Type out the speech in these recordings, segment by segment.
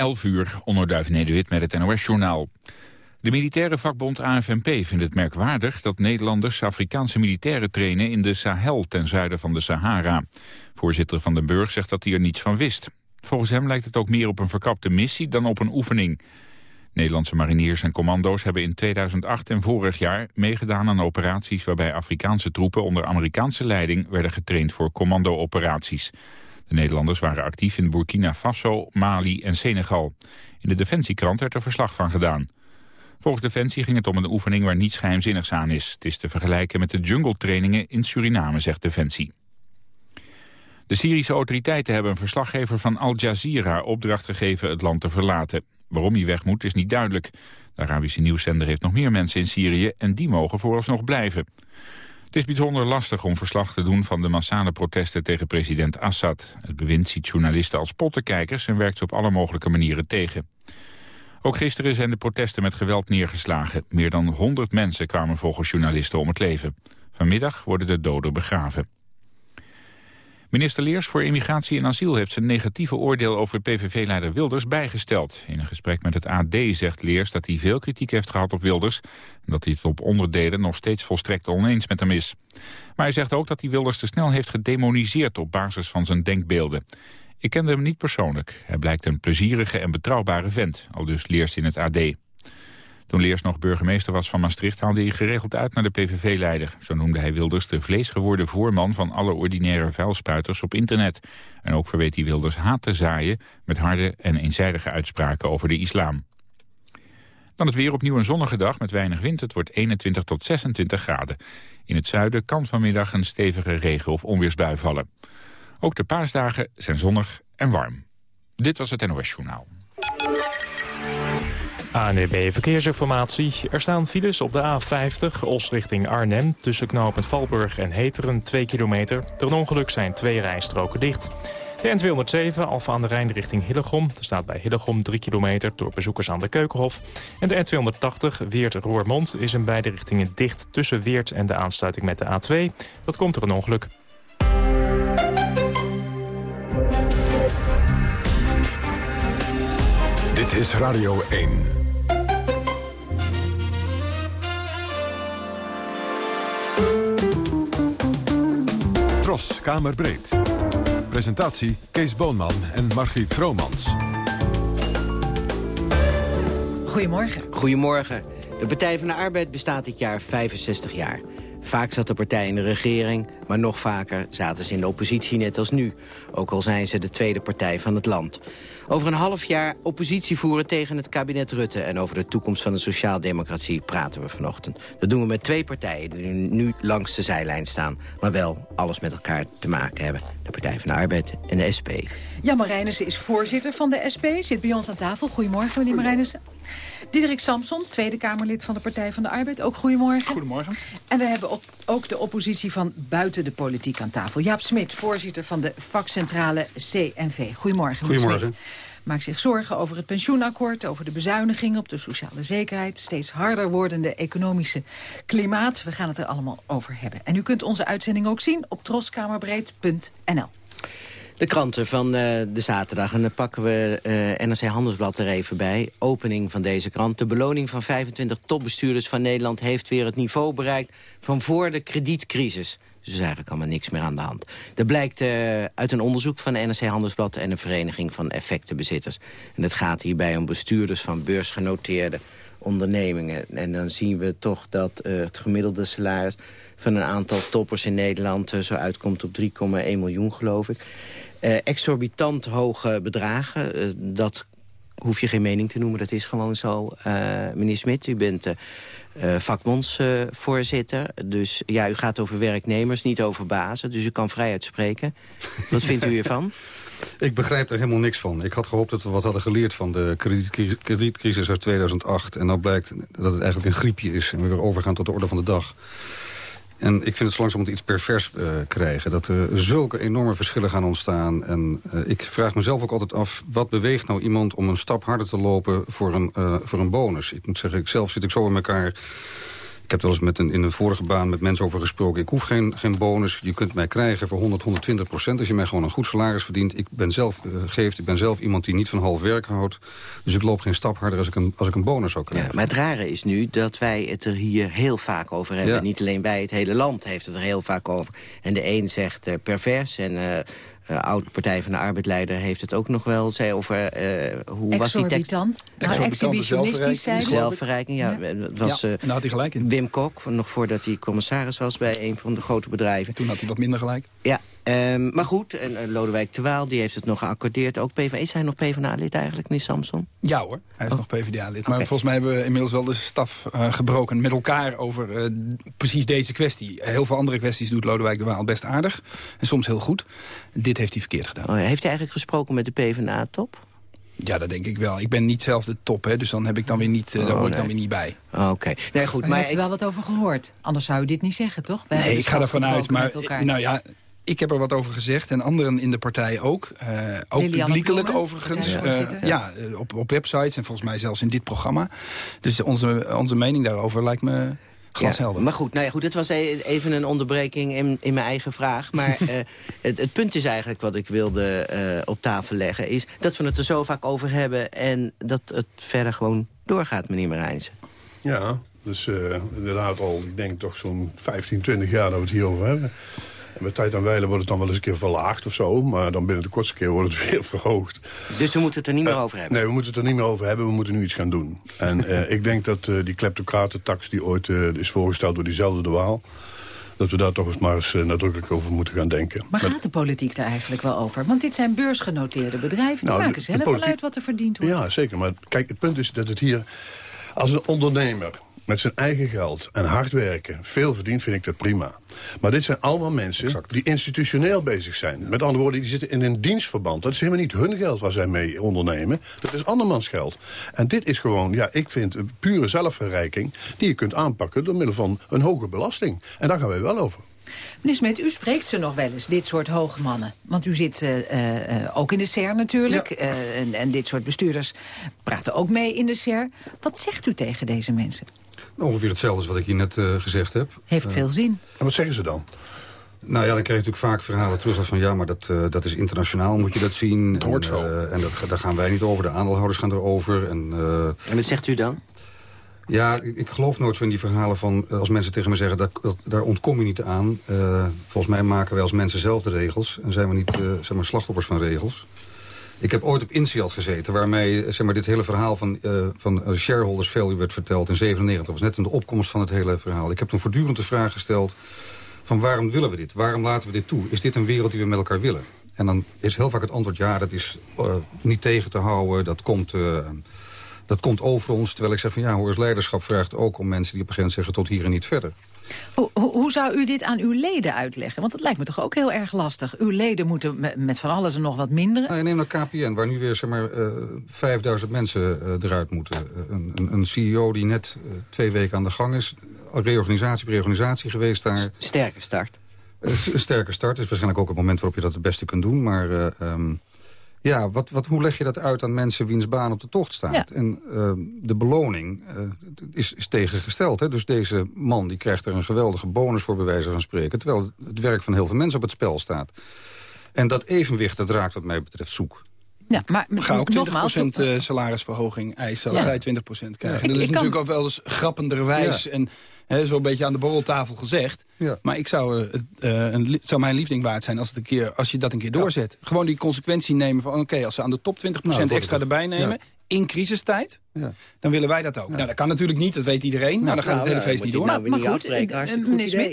11 uur, onderduif Nederwit met het NOS-journaal. De militaire vakbond AFNP vindt het merkwaardig dat Nederlanders Afrikaanse militairen trainen in de Sahel ten zuiden van de Sahara. Voorzitter Van den Burg zegt dat hij er niets van wist. Volgens hem lijkt het ook meer op een verkapte missie dan op een oefening. Nederlandse mariniers en commando's hebben in 2008 en vorig jaar meegedaan aan operaties waarbij Afrikaanse troepen onder Amerikaanse leiding werden getraind voor commando-operaties. De Nederlanders waren actief in Burkina Faso, Mali en Senegal. In de Defensiekrant werd er verslag van gedaan. Volgens Defensie ging het om een oefening waar niets geheimzinnigs aan is. Het is te vergelijken met de jungle-trainingen in Suriname, zegt Defensie. De Syrische autoriteiten hebben een verslaggever van Al Jazeera opdracht gegeven het land te verlaten. Waarom hij weg moet is niet duidelijk. De Arabische nieuwszender heeft nog meer mensen in Syrië en die mogen vooralsnog blijven. Het is bijzonder lastig om verslag te doen van de massale protesten tegen president Assad. Het bewind ziet journalisten als pottenkijkers en werkt ze op alle mogelijke manieren tegen. Ook gisteren zijn de protesten met geweld neergeslagen. Meer dan 100 mensen kwamen volgens journalisten om het leven. Vanmiddag worden de doden begraven. Minister Leers voor Immigratie en Asiel heeft zijn negatieve oordeel over PVV-leider Wilders bijgesteld. In een gesprek met het AD zegt Leers dat hij veel kritiek heeft gehad op Wilders... en dat hij het op onderdelen nog steeds volstrekt oneens met hem is. Maar hij zegt ook dat hij Wilders te snel heeft gedemoniseerd op basis van zijn denkbeelden. Ik kende hem niet persoonlijk. Hij blijkt een plezierige en betrouwbare vent, al dus Leers in het AD. Toen Leers nog burgemeester was van Maastricht... haalde hij geregeld uit naar de PVV-leider. Zo noemde hij Wilders de vleesgeworden voorman... van alle ordinaire vuilspuiters op internet. En ook verweet hij Wilders haat te zaaien... met harde en eenzijdige uitspraken over de islam. Dan het weer opnieuw een zonnige dag met weinig wind. Het wordt 21 tot 26 graden. In het zuiden kan vanmiddag een stevige regen- of onweersbui vallen. Ook de paasdagen zijn zonnig en warm. Dit was het NOS Journaal. ANEB Verkeersinformatie. Er staan files op de A50, Os richting Arnhem... tussen knooppunt Valburg en Heteren, 2 kilometer. Door een ongeluk zijn twee rijstroken dicht. De N207, Alfa aan de Rijn richting Hillegom. Er staat bij Hillegom 3 kilometer door bezoekers aan de Keukenhof. En de N280, Weert-Roermond, is in beide richtingen dicht... tussen Weert en de aansluiting met de A2. Dat komt door een ongeluk. Dit is Radio 1. Tros, Kamerbreed. Presentatie Kees Boonman en Margriet Vromans. Goedemorgen. Goedemorgen. De Partij van de Arbeid bestaat dit jaar 65 jaar. Vaak zat de partij in de regering, maar nog vaker zaten ze in de oppositie net als nu. Ook al zijn ze de tweede partij van het land. Over een half jaar oppositie voeren tegen het kabinet Rutte... en over de toekomst van de sociaaldemocratie praten we vanochtend. Dat doen we met twee partijen die nu langs de zijlijn staan... maar wel alles met elkaar te maken hebben. De Partij van de Arbeid en de SP. Jan Marijnissen is voorzitter van de SP, zit bij ons aan tafel. Goedemorgen, meneer Marijnissen. Diederik Samson, Tweede Kamerlid van de Partij van de Arbeid. Ook goedemorgen. Goedemorgen. En we hebben ook de oppositie van buiten de politiek aan tafel. Jaap Smit, voorzitter van de vakcentrale CNV. Goedemorgen. Goedemorgen. Maakt zich zorgen over het pensioenakkoord, over de bezuinigingen op de sociale zekerheid, steeds harder wordende economische klimaat. We gaan het er allemaal over hebben. En u kunt onze uitzending ook zien op troskamerbreed.nl. De kranten van uh, de zaterdag. En dan pakken we uh, NRC Handelsblad er even bij. Opening van deze krant. De beloning van 25 topbestuurders van Nederland... heeft weer het niveau bereikt van voor de kredietcrisis. Dus is eigenlijk allemaal niks meer aan de hand. Dat blijkt uh, uit een onderzoek van de NRC Handelsblad... en een vereniging van effectenbezitters. En het gaat hierbij om bestuurders van beursgenoteerde ondernemingen. En dan zien we toch dat het gemiddelde salaris van een aantal toppers in Nederland... zo uitkomt op 3,1 miljoen, geloof ik. Uh, exorbitant hoge bedragen, uh, dat hoef je geen mening te noemen, dat is gewoon zo. Uh, meneer Smit, u bent vakbondsvoorzitter. dus ja, u gaat over werknemers, niet over bazen. Dus u kan vrij uitspreken. Wat vindt u hiervan? Ik begrijp er helemaal niks van. Ik had gehoopt dat we wat hadden geleerd van de kredietcrisis uit 2008. En nou blijkt dat het eigenlijk een griepje is. En we weer overgaan tot de orde van de dag. En ik vind het zo langzaam iets pervers uh, krijgen. Dat er zulke enorme verschillen gaan ontstaan. En uh, ik vraag mezelf ook altijd af... wat beweegt nou iemand om een stap harder te lopen voor een, uh, voor een bonus? Ik moet zeggen, ik zelf zit ik zo in elkaar Ik heb wel eens met een, in een vorige baan met mensen over gesproken. Ik hoef geen, geen bonus. Je kunt mij krijgen voor 100, 120 procent. Als je mij gewoon een goed salaris verdient. Ik ben zelf uh, geeft. Ik ben zelf iemand die niet van half werk houdt. Dus ik loop geen stap harder als ik een, als ik een bonus zou krijgen. Ja, maar het rare is nu dat wij het er hier heel vaak over hebben. Ja. Niet alleen wij, het hele land heeft het er heel vaak over. En de een zegt uh, pervers en... Uh, uh, oud-partij van de Arbeidleider heeft het ook nog wel zei over uh, hoe was die tekst? Nou, exhibitionistisch zijn. Zelfverrijking, ja. ja. Het was ja, had hij gelijk in. Wim Kok, nog voordat hij commissaris was bij een van de grote bedrijven. Toen had hij wat minder gelijk. Ja, um, maar goed, en, uh, Lodewijk Terwaal die heeft het nog geaccordeerd. Ook PvdA. Is hij nog PvdA-lid eigenlijk, meneer Samson? Ja hoor, hij is oh. nog PvdA-lid. Maar okay. volgens mij hebben we inmiddels wel de staf uh, gebroken met elkaar over uh, precies deze kwestie. Heel veel andere kwesties doet Lodewijk de Waal best aardig. En soms heel goed. Dit heeft hij verkeerd gedaan. Oh, heeft hij eigenlijk gesproken met de PvdA-top? Ja, dat denk ik wel. Ik ben niet zelf de top, hè, dus dan heb ik dan weer niet, uh, oh, daar hoor ik dan weer niet bij. Oké. Okay. Nee, goed. Maar, maar je hebt er wel wat over gehoord. Anders zou je dit niet zeggen, toch? Wij nee, ik ga ervan uit. Maar nou ja, ik heb er wat over gezegd en anderen in de partij ook. Uh, ook Lilianne publiekelijk overigens. Uh, ja, op, op websites en volgens mij zelfs in dit programma. Dus onze, onze mening daarover lijkt me glashelder. Ja, maar goed, nou ja, goed, het was even een onderbreking in, in mijn eigen vraag. Maar uh, het, het, punt is eigenlijk wat ik wilde uh, op tafel leggen... is dat we het er zo vaak over hebben... en dat het verder gewoon doorgaat, meneer Marijnsen. Ja, dus uh, inderdaad al, ik denk toch zo'n 15, 20 jaar dat we het hierover hebben. En met tijd en wijle wordt het dan wel eens een keer verlaagd of zo. Maar dan binnen de kortste keer wordt het weer verhoogd. Dus we moeten het er niet meer over hebben? Nee, we moeten het er niet meer over hebben. We moeten nu iets gaan doen. En uh, ik denk dat uh, die kleptocratentax die ooit uh, is voorgesteld door diezelfde de Waal dat we daar toch eens maar eens nadrukkelijk over moeten gaan denken. Maar gaat de politiek daar eigenlijk wel over? Want dit zijn beursgenoteerde bedrijven. Die nou, maken zelf wel uit wat er verdiend wordt. Ja, zeker. Maar kijk, het punt is dat het hier... Als een ondernemer met zijn eigen geld en hard werken veel verdient, vind ik dat prima. Maar dit zijn allemaal mensen exact. die institutioneel bezig zijn. Met andere woorden, die zitten in een dienstverband. Dat is helemaal niet hun geld waar zij mee ondernemen. Dat is andermans geld. En dit is gewoon, ja, ik vind een pure zelfverrijking... die je kunt aanpakken door middel van een hoge belasting. En daar gaan wij wel over. Meneer Smit, u spreekt ze nog wel eens, dit soort hoge mannen. Want u zit uh, uh, ook in de SER natuurlijk. Ja. Uh, en, en, dit soort bestuurders praten ook mee in de SER. Wat zegt u tegen deze mensen? Ongeveer hetzelfde als wat ik hier net uh, gezegd heb. Heeft uh, veel zin. En wat zeggen ze dan? Nou ja, dan krijg je natuurlijk vaak verhalen terug van... ja, maar dat, uh, dat is internationaal, moet je dat zien. Het hoort zo. en dat, daar gaan wij niet over, de aandeelhouders gaan erover. En, en wat zegt u dan? Ja, ik, ik, geloof nooit zo in die verhalen van... als mensen tegen me zeggen, dat, dat daar ontkom je niet aan. volgens mij maken wij als mensen zelf de regels... en zijn we niet zeg maar, slachtoffers van regels. Ik heb ooit op INSEAD gezeten, waarmee zeg maar, dit hele verhaal van, uh, van shareholders value werd verteld in 97. Dat was net in de opkomst van het hele verhaal. Ik heb toen voortdurend de vraag gesteld van waarom willen we dit? Waarom laten we dit toe? Is dit een wereld die we met elkaar willen? En dan is heel vaak het antwoord ja, dat is niet tegen te houden. Dat komt, dat komt over ons. Terwijl ik zeg van ja, hoor leiderschap vraagt ook om mensen die op een gegeven moment zeggen tot hier en niet verder. Hoe, hoe, zou u dit aan uw leden uitleggen? Want dat lijkt me toch ook heel erg lastig. Uw leden moeten met van alles en nog wat minderen. Nou, neem nou KPN, waar nu weer zeg maar, uh, 5000 mensen uh, eruit moeten. Een, een, een, CEO die net uh, twee weken aan de gang is. Reorganisatie, reorganisatie geweest daar. Sterke start. een sterke start is waarschijnlijk ook het moment waarop je dat het beste kunt doen. Maar... Um, ja, wat, wat, hoe leg je dat uit aan mensen wiens baan op de tocht staat? Ja. En uh, de beloning uh, is, is tegengesteld. Hè? Dus deze man die krijgt er een geweldige bonus voor bij wijze van spreken... terwijl het werk van heel veel mensen op het spel staat. En dat evenwicht, dat raakt wat mij betreft zoek. Ja, maar ga ook 20% nogmaals, uh, salarisverhoging eisen als ja. zij 20% krijgen. Ja, dat is natuurlijk kan... ook wel eens grappenderwijs ja. en zo'n beetje aan de borreltafel gezegd. Ja. Maar ik zou, uh, een, het zou mijn liefding waard zijn als, het een keer, als je dat een keer doorzet. Gewoon die consequentie nemen van... oké, als ze aan de top 20% nou, extra erbij nemen... in crisistijd, ja. dan willen wij dat ook. Ja. Nou, dat kan natuurlijk niet, dat weet iedereen. Nou, nou dan gaat nou, het hele feest niet door. Nou, maar, goed,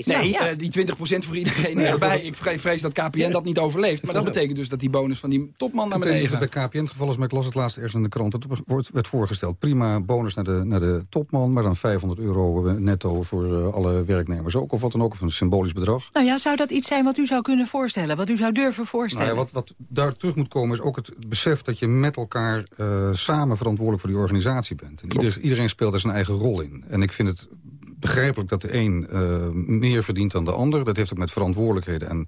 nee, uh, die 20% voor iedereen erbij. Ik vrees dat KPN dat niet overleeft. Maar dat betekent dus dat die bonus van die topman naar beneden gaat. Bij KPN het geval is, maar ik las het laatst ergens in de krant. Het werd voorgesteld, prima bonus naar de, naar de topman... maar dan 500 euro netto voor uh, alle werknemers ook. Of wat dan ook, of een symbolisch bedrag. Nou ja, zou dat iets zijn wat u zou kunnen voorstellen? Wat u zou durven voorstellen? Nou ja, wat, wat daar terug moet komen is ook het besef dat je met elkaar... Uh, samen verantwoordelijk voor die organisatie bent. En ieder, iedereen speelt er zijn eigen rol in. En ik vind het begrijpelijk dat de een uh, meer verdient dan de ander. Dat heeft ook met verantwoordelijkheden en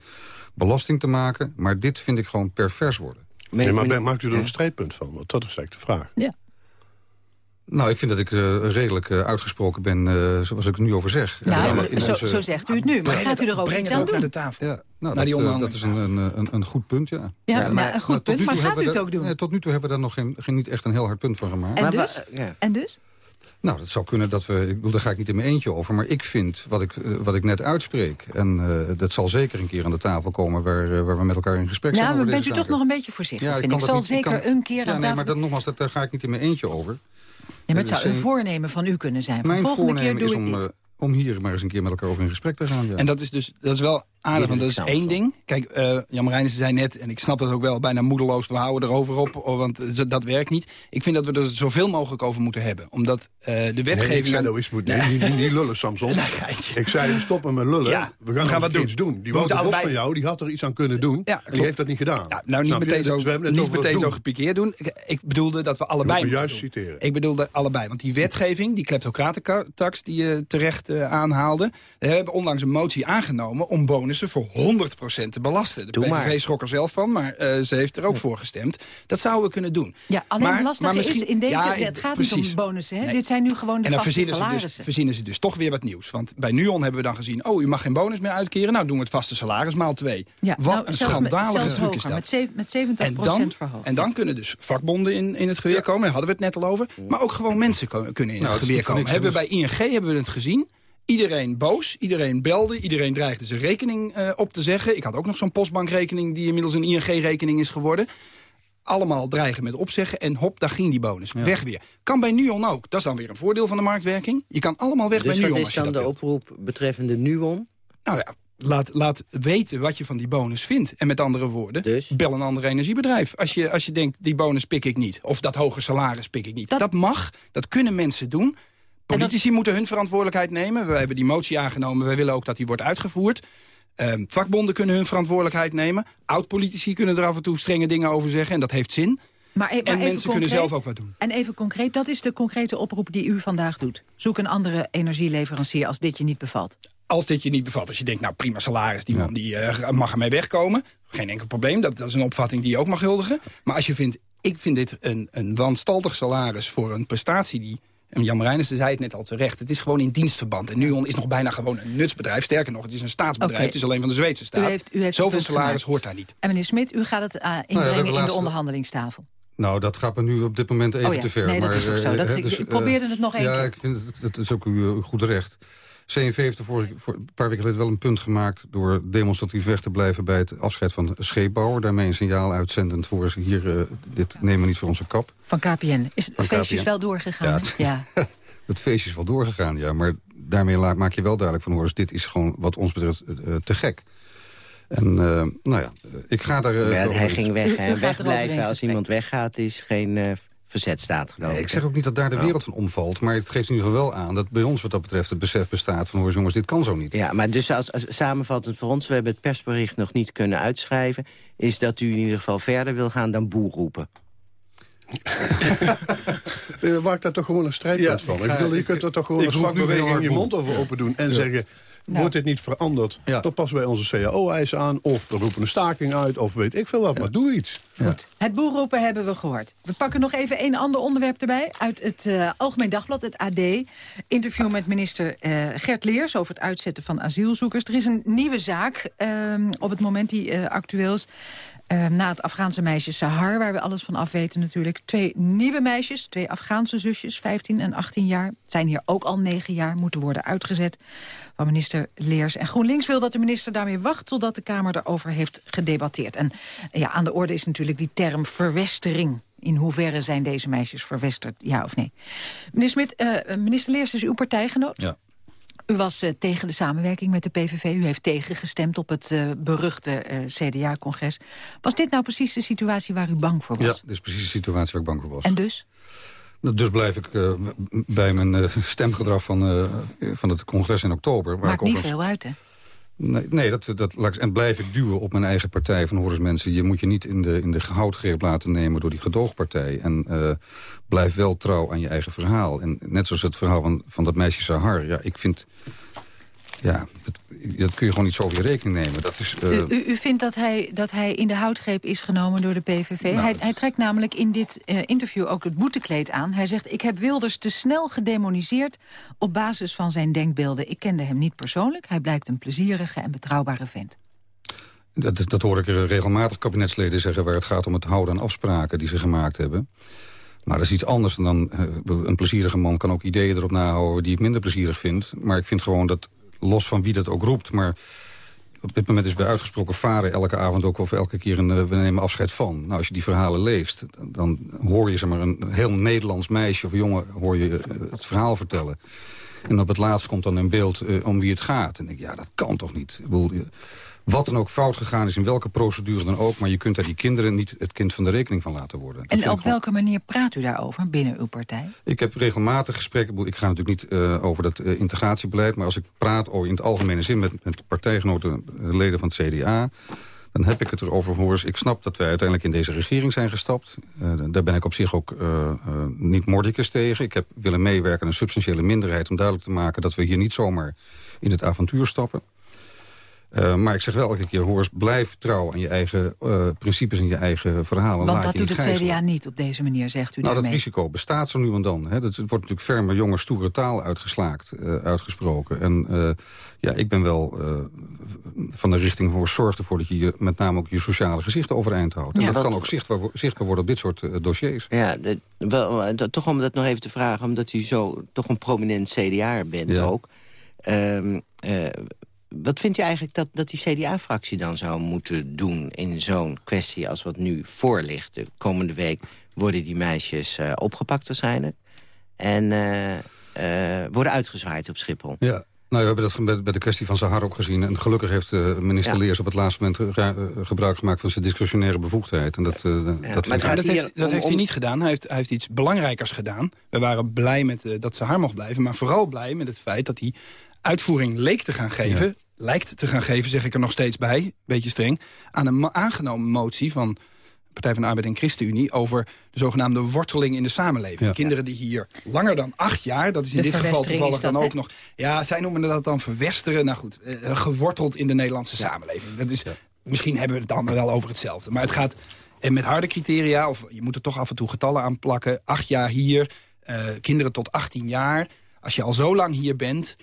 belasting te maken. Maar dit vind ik gewoon pervers worden. Nee, maar maakt u er een strijdpunt van? Want dat is eigenlijk de vraag. Ja. Nou, ik vind dat ik uh, redelijk uh, uitgesproken ben, uh, zoals ik er nu over zeg. Nou, ja, zo, onze... zo, zegt u het nu, maar gaat u er ook iets aan doen? naar de tafel. Ja, nou, naar dat, die dat is een, een, een, een, goed punt, ja. Ja, ja maar, een goed punt, maar gaat u het ook doen? tot nu toe hebben we daar nog geen, geen, niet echt een heel hard punt van gemaakt. En dus? En dus? Nou, dat zou kunnen dat we... Ik bedoel, daar ga ik niet in mijn eentje over. Maar ik vind wat ik, uh, wat ik net uitspreek... en uh, dat zal zeker een keer aan de tafel komen... waar, uh, waar we met elkaar in gesprek zijn. Ja, maar bent u toch nog een beetje voorzichtig, ja, vind ik. zal niet, zeker kan, een keer aan ja, nee, maar dat, nogmaals, dat, daar ga ik niet in mijn eentje over. Ja, maar het zou een voornemen van u kunnen zijn. Mijn volgende keer doe is om, ik dit. om hier maar eens een keer met elkaar over in gesprek te gaan. Ja. En dat is dus dat is wel aardig, want dat is één ding. Kijk, uh, Jan zei net, en ik snap het ook wel, bijna moedeloos, we houden erover op, oh, want dat werkt niet. Ik vind dat we er zoveel mogelijk over moeten hebben. Omdat uh, de wetgeving... Nee, ik zei nou moet nee. niet, niet, lullen, Samson. ik zei, stoppen met lullen, ja, we gaan, we gaan wat doen. iets doen. Die Wouter allebei... van jou, die had er iets aan kunnen doen, ja, die heeft dat niet gedaan. Ja, nou, niet meteen, zo, dus niet meteen zo gepikeerd doen. Ik, ik, bedoelde dat we allebei juist citeren. Ik bedoelde allebei, want die wetgeving, die kleptocratentax die je terecht uh, aanhaalde, we hebben onlangs een motie aangenomen om bonussen voor 100 100% te belasten. De PVV schrok er zelf van, maar uh, ze heeft er ook voor gestemd. Dat zouden we kunnen doen. Ja, alleen maar, lastig maar misschien, is in deze... Ja, het gaat precies. niet om bonussen, hè? Nee. Dit zijn nu gewoon de en dan vaste verzinnen salarissen. Ze dus, verzinnen ze dus toch weer wat nieuws. Want bij NUON hebben we dan gezien... oh, u mag geen bonus meer uitkeren. Nou, doen we het vaste salaris maal twee. Ja, wat nou, een schandalige met, truc is dat. Met, met 70 en dan, verhoogd. En dan kunnen dus vakbonden in, in het geweer komen. Daar hadden we het net al over. Maar ook gewoon mensen kunnen in nou, het geweer komen. Hebben we bij ING hebben we het gezien. Iedereen boos, iedereen belde, iedereen dreigde zijn rekening uh, op te zeggen. Ik had ook nog zo'n postbankrekening die inmiddels een ING-rekening is geworden. Allemaal dreigen met opzeggen en hop, daar ging die bonus. Weg weer. Kan bij Nuon ook. Dat is dan weer een voordeel van de marktwerking. Je kan allemaal weg dus bij Nuon. Dus wat is dan de oproep betreffende Nuon? Nou ja, laat, laat weten wat je van die bonus vindt. En met andere woorden, dus? bel een ander energiebedrijf. Als je, als je denkt, die bonus pik ik niet. Of dat hoge salaris pik ik niet. Dat, dat mag, dat kunnen mensen doen. Politici moeten hun verantwoordelijkheid nemen. We hebben die motie aangenomen. Wij willen ook dat die wordt uitgevoerd. Um, vakbonden kunnen hun verantwoordelijkheid nemen. Oud-politici kunnen er af en toe strenge dingen over zeggen. En dat heeft zin. Maar, e- maar en mensen kunnen zelf ook wat doen. En even concreet, dat is de concrete oproep die u vandaag doet. Zoek een andere energieleverancier als dit je niet bevalt. Als dit je niet bevalt. Als je denkt, nou prima salaris, die man die, uh, mag ermee wegkomen. Geen enkel probleem, dat, dat is een opvatting die je ook mag huldigen. Maar als je vindt, ik vind dit een, een wanstaltig salaris voor een prestatie... die en Jan Marijnissen zei het net al terecht. Het is gewoon in dienstverband. En Nuon is nog bijna gewoon een nutsbedrijf. Sterker nog, het is een staatsbedrijf. Het is alleen van de Zweedse staat. U heeft, u heeft Zoveel salaris hoort daar niet. En meneer Smit, u gaat het uh, inbrengen in de onderhandelingstafel. Nou, dat gaat me nu op dit moment even oh te ver. Nee, maar, dat is ook zo. Dat, dus, ik probeerde het nog één ja, keer. Ja, ik vind het, is ook uw goed recht. CNV heeft er voor, voor, een paar weken geleden wel een punt gemaakt... door demonstratief weg te blijven bij het afscheid van de scheepbouwer. Daarmee een signaal uitzendend voor ze hier... Uh, dit nemen we niet voor onze kap. Van KPN. Is het feestjes wel doorgegaan? Ja. ja. het feestje is wel doorgegaan, ja. Maar daarmee maak je wel duidelijk van... hoor, dit is gewoon wat ons betreft uh, te gek. En uh, nou ja, ik ga daar... Uh, ja, hij ging weg. en wegblijven als iemand weggaat is geen uh, verzet staat, geloof ik. ik zeg ook niet dat daar de oh. wereld van omvalt. Maar het geeft in ieder geval wel aan dat bij ons wat dat betreft... het besef bestaat van, hoor jongens, dit kan zo niet. Ja, maar dus als, als samenvattend voor ons... we hebben het persbericht nog niet kunnen uitschrijven... is dat u in ieder geval verder wil gaan dan boer roepen. uh, maak daar toch gewoon een strijdpunt van. Ik bedoel, je kunt er toch gewoon een vakbeweging je mond over open doen... en zeggen, wordt dit niet veranderd, dan passen wij onze CAO-eisen aan... of we roepen een staking uit, of weet ik veel wat, maar doe iets. Goed. Het boerroepen hebben we gehoord. We pakken nog even een ander onderwerp erbij... uit het uh, Algemeen Dagblad, het AD. Interview met minister uh, Gert Leers over het uitzetten van asielzoekers. Er is een nieuwe zaak uh, op het moment die actueel is. Uh, na het Afghaanse meisje Sahar, waar we alles van af weten natuurlijk. Twee nieuwe meisjes, twee Afghaanse zusjes, 15 en 18 jaar... zijn hier ook al 9 jaar, moeten worden uitgezet van minister Leers. En GroenLinks wil dat de minister daarmee wacht... totdat de Kamer erover heeft gedebatteerd. En ja, aan de orde is natuurlijk die term verwestering. In hoeverre zijn deze meisjes verwesterd, ja of nee? Meneer Smit, uh, minister Leers is uw partijgenoot. Ja. U was uh, tegen de samenwerking met de PVV. U heeft tegengestemd op het uh, beruchte uh, CDA-congres. Was dit nou precies de situatie waar u bang voor was? Ja, dit is precies de situatie waar ik bang voor was. En dus? Nou, dus blijf ik bij mijn stemgedrag van, van het congres in oktober. Maakt waar ik niet veel uit, hè? Nee, nee dat, dat, en blijf ik duwen op mijn eigen partij van hoor mensen... je moet je niet in de, in de gehoudgreep laten nemen door die gedoogpartij. En uh, blijf wel trouw aan je eigen verhaal. En net zoals het verhaal van, van dat meisje Sahar. Ja, ik vind... Ja, dat kun je gewoon niet zo in rekening nemen. Dat is, uh... u, u, vindt dat hij, dat hij in de houtgreep is genomen door de PVV? Nou, hij, hij, trekt namelijk in dit uh, interview ook het boetekleed aan. Hij zegt, ik heb Wilders te snel gedemoniseerd op basis van zijn denkbeelden. Ik kende hem niet persoonlijk. Hij blijkt een plezierige en betrouwbare vent. Dat, dat hoor ik regelmatig kabinetsleden zeggen... waar het gaat om het houden aan afspraken die ze gemaakt hebben. Maar dat is iets anders dan uh, een plezierige man kan ook ideeën erop nahouden... die ik minder plezierig vind. Maar ik vind gewoon dat los van wie dat ook roept... maar op dit moment is bij uitgesproken varen elke avond ook of elke keer een, eh, we nemen afscheid van. Nou, als je die verhalen leest, dan hoor je zeg maar, een heel Nederlands meisje of jongen hoor je eh, het verhaal vertellen. En op het laatst komt dan in beeld uh, om wie het gaat. En ik ja, dat kan toch niet? Ik bedoel, wat dan ook fout gegaan is, in welke procedure dan ook... maar je kunt daar die kinderen niet het kind van de rekening van laten worden. en op welke manier praat u daarover binnen uw partij? Ik heb regelmatig gesprekken, ik ga natuurlijk niet uh, over dat uh, integratiebeleid... maar als ik praat over in het algemene zin met, met partijgenoten, eh, leden van het CDA dan heb ik het erover voor. Ik snap dat wij uiteindelijk in deze regering zijn gestapt. Uh, daar ben ik op zich ook niet mordicus tegen. Ik heb willen meewerken aan een substantiële minderheid... om duidelijk te maken dat we hier niet zomaar in het avontuur stappen. Uh, maar ik zeg wel elke keer, Horst, blijf trouw aan je eigen uh, principes en je eigen verhalen. Want dat doet het CDA niet op deze manier, zegt u Nou, daarmee. dat risico bestaat zo nu en dan. Hè. Dat wordt natuurlijk ferme, jonge, stoere taal uitgeslaakt, uh, uitgesproken. En ja, ik ben wel van de richting voor zorg ervoor dat je, je met name ook je sociale gezicht overeind houdt. En ja, dat kan ook zichtbaar, zichtbaar worden op dit soort dossiers. Ja, de, wel, toch om dat nog even te vragen, omdat u zo toch een prominent CDA bent ja. ook... Um, wat vind je eigenlijk dat, dat die CDA-fractie dan zou moeten doen... in zo'n kwestie als wat nu voor ligt? De komende week worden die meisjes uh, opgepakt waarschijnlijk... en uh, uh, worden uitgezwaaid op Schiphol. Ja. Nou, we hebben dat bij de kwestie van Sahar ook gezien. En gelukkig heeft minister ja. Leers op het laatste moment gebruik gemaakt van zijn discretionaire bevoegdheid. En dat, ja. dat, maar dat, heeft, dat heeft, hij niet gedaan. Hij heeft, hij heeft iets belangrijkers gedaan. We waren blij met, dat Sahar mocht blijven. Maar vooral blij met het feit dat hij uitvoering leek te gaan geven... Ja. lijkt te gaan geven, zeg ik er nog steeds bij, beetje streng... aan een aangenomen motie van Partij van de Arbeid en ChristenUnie... over de zogenaamde worteling in de samenleving. Ja. Kinderen die hier langer dan acht jaar... dat is in de dit geval toevallig dan ook nog... ja, zij noemen dat dan verwesteren. Nou goed, uh, geworteld in de Nederlandse ja. samenleving. Dat is, Misschien hebben we het dan wel over hetzelfde. Maar het gaat en met harde criteria... of je moet er toch af en toe getallen aan plakken... acht jaar hier, uh, kinderen tot 18 jaar... als je al zo lang hier bent...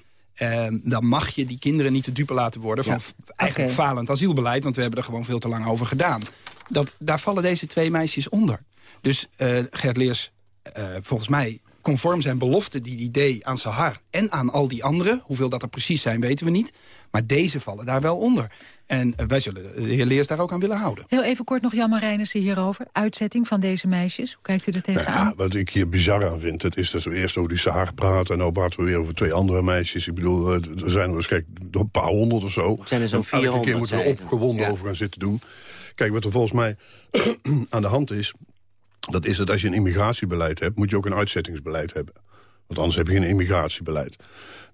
Uh, dan mag je die kinderen niet te dupe laten worden... van ja. eigenlijk okay. falend asielbeleid, want we hebben er gewoon veel te lang over gedaan. Dat, daar vallen deze twee meisjes onder. Dus uh, Gert Leers, uh, volgens mij conform zijn belofte die hij deed aan Sahar en aan al die anderen... hoeveel dat er precies zijn, weten we niet. Maar deze vallen daar wel onder. En wij zullen de heer Leers daar ook aan willen houden. Heel even kort nog Jan Marijnissen hierover. Uitzetting van deze meisjes. Hoe kijkt u er tegenaan? Nou ja, wat ik hier bizar aan vind, het is dat we eerst over die Sahar praten... en nu praten we weer over twee andere meisjes. Ik bedoel, er zijn er waarschijnlijk een paar honderd of zo. Het zijn er zo'n 400. Elke keer moeten we er opgewonden ja. over gaan zitten doen. Kijk, wat er volgens mij aan de hand is... dat is dat als je een immigratiebeleid hebt... moet je ook een uitzettingsbeleid hebben. Want anders heb je geen immigratiebeleid.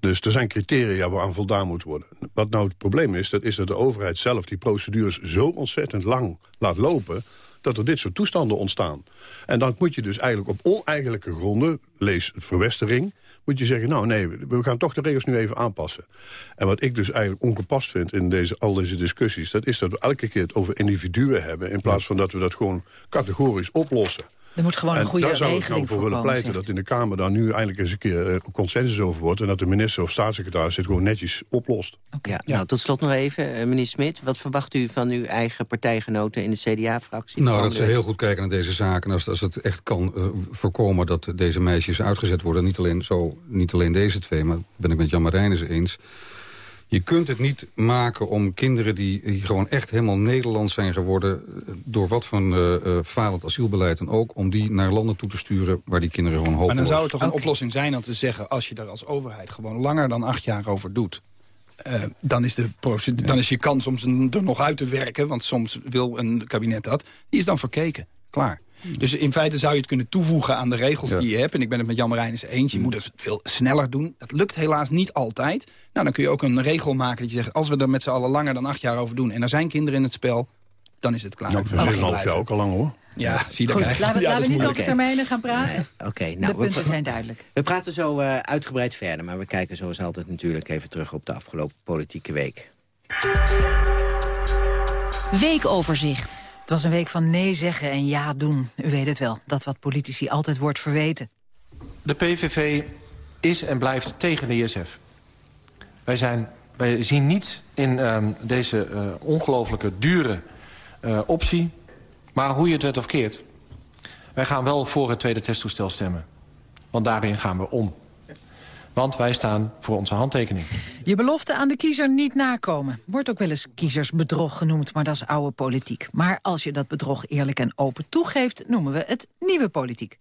Dus er zijn criteria waaraan voldaan moet worden. Wat nou het probleem is, dat is dat de overheid zelf die procedures zo ontzettend lang laat lopen dat er dit soort toestanden ontstaan. En dan moet je dus eigenlijk op oneigenlijke gronden, lees verwestering... moet je zeggen, nou nee, we gaan toch de regels nu even aanpassen. En wat ik dus eigenlijk ongepast vind in deze, al deze discussies... dat is dat we elke keer het over individuen hebben... in plaats van dat we dat gewoon categorisch oplossen. Er moet gewoon een goede regeling voor daar zou ik nou voor willen pleiten dat in de Kamer daar nu eindelijk eens een keer consensus over wordt... en dat de minister of staatssecretaris dit gewoon netjes oplost. Okay. Ja, ja. Nou, tot slot nog even, meneer Smit. Wat verwacht u van uw eigen partijgenoten in de CDA-fractie? Nou, dat ze heel goed kijken naar deze zaken. Als, als het echt kan uh, voorkomen dat deze meisjes uitgezet worden... Niet alleen, zo, niet alleen deze twee, maar ben ik met Jan Marijnis eens... Je kunt het niet maken om kinderen die, gewoon echt helemaal Nederlands zijn geworden... door wat van uh, uh, falend asielbeleid dan ook... om die naar landen toe te sturen waar die kinderen gewoon hopen. Maar dan zou het toch een okay. oplossing zijn om te zeggen... als je daar als overheid gewoon langer dan acht jaar over doet... Uh, dan, is de procedure, dan is je kans om ze er nog uit te werken... want soms wil een kabinet dat, die is dan verkeken. Klaar. Dus in feite zou je het kunnen toevoegen aan de regels ja. die je hebt. En ik ben het met Jan Marijnissen eens. Je moet het veel sneller doen. Dat lukt helaas niet altijd. Nou, dan kun je ook een regel maken dat je zegt... als we er met z'n allen langer dan acht jaar over doen... en er zijn kinderen in het spel, dan is het klaar. Nou, ik vind 6,5 jaar ook al lang hoor. Ja, zie je Goed, laten, we niet over termijnen gaan praten. Oké, nou, de punten zijn duidelijk. We praten zo uh, uitgebreid verder, maar we kijken zoals altijd natuurlijk even terug op de afgelopen politieke week. Weekoverzicht. Het was een week van nee zeggen en ja doen. U weet het wel, dat wat politici altijd wordt verweten. De PVV is en blijft tegen de ISF. Wij, zijn, wij zien niets in um, deze uh, ongelooflijke dure uh, optie. Maar hoe je het wet of keert... wij gaan wel voor het tweede testtoestel stemmen. Want daarin gaan we om. Want wij staan voor onze handtekening. Je belofte aan de kiezer niet nakomen. Wordt ook wel eens kiezersbedrog genoemd, maar dat is oude politiek. Maar als je dat bedrog eerlijk en open toegeeft, noemen we het nieuwe politiek.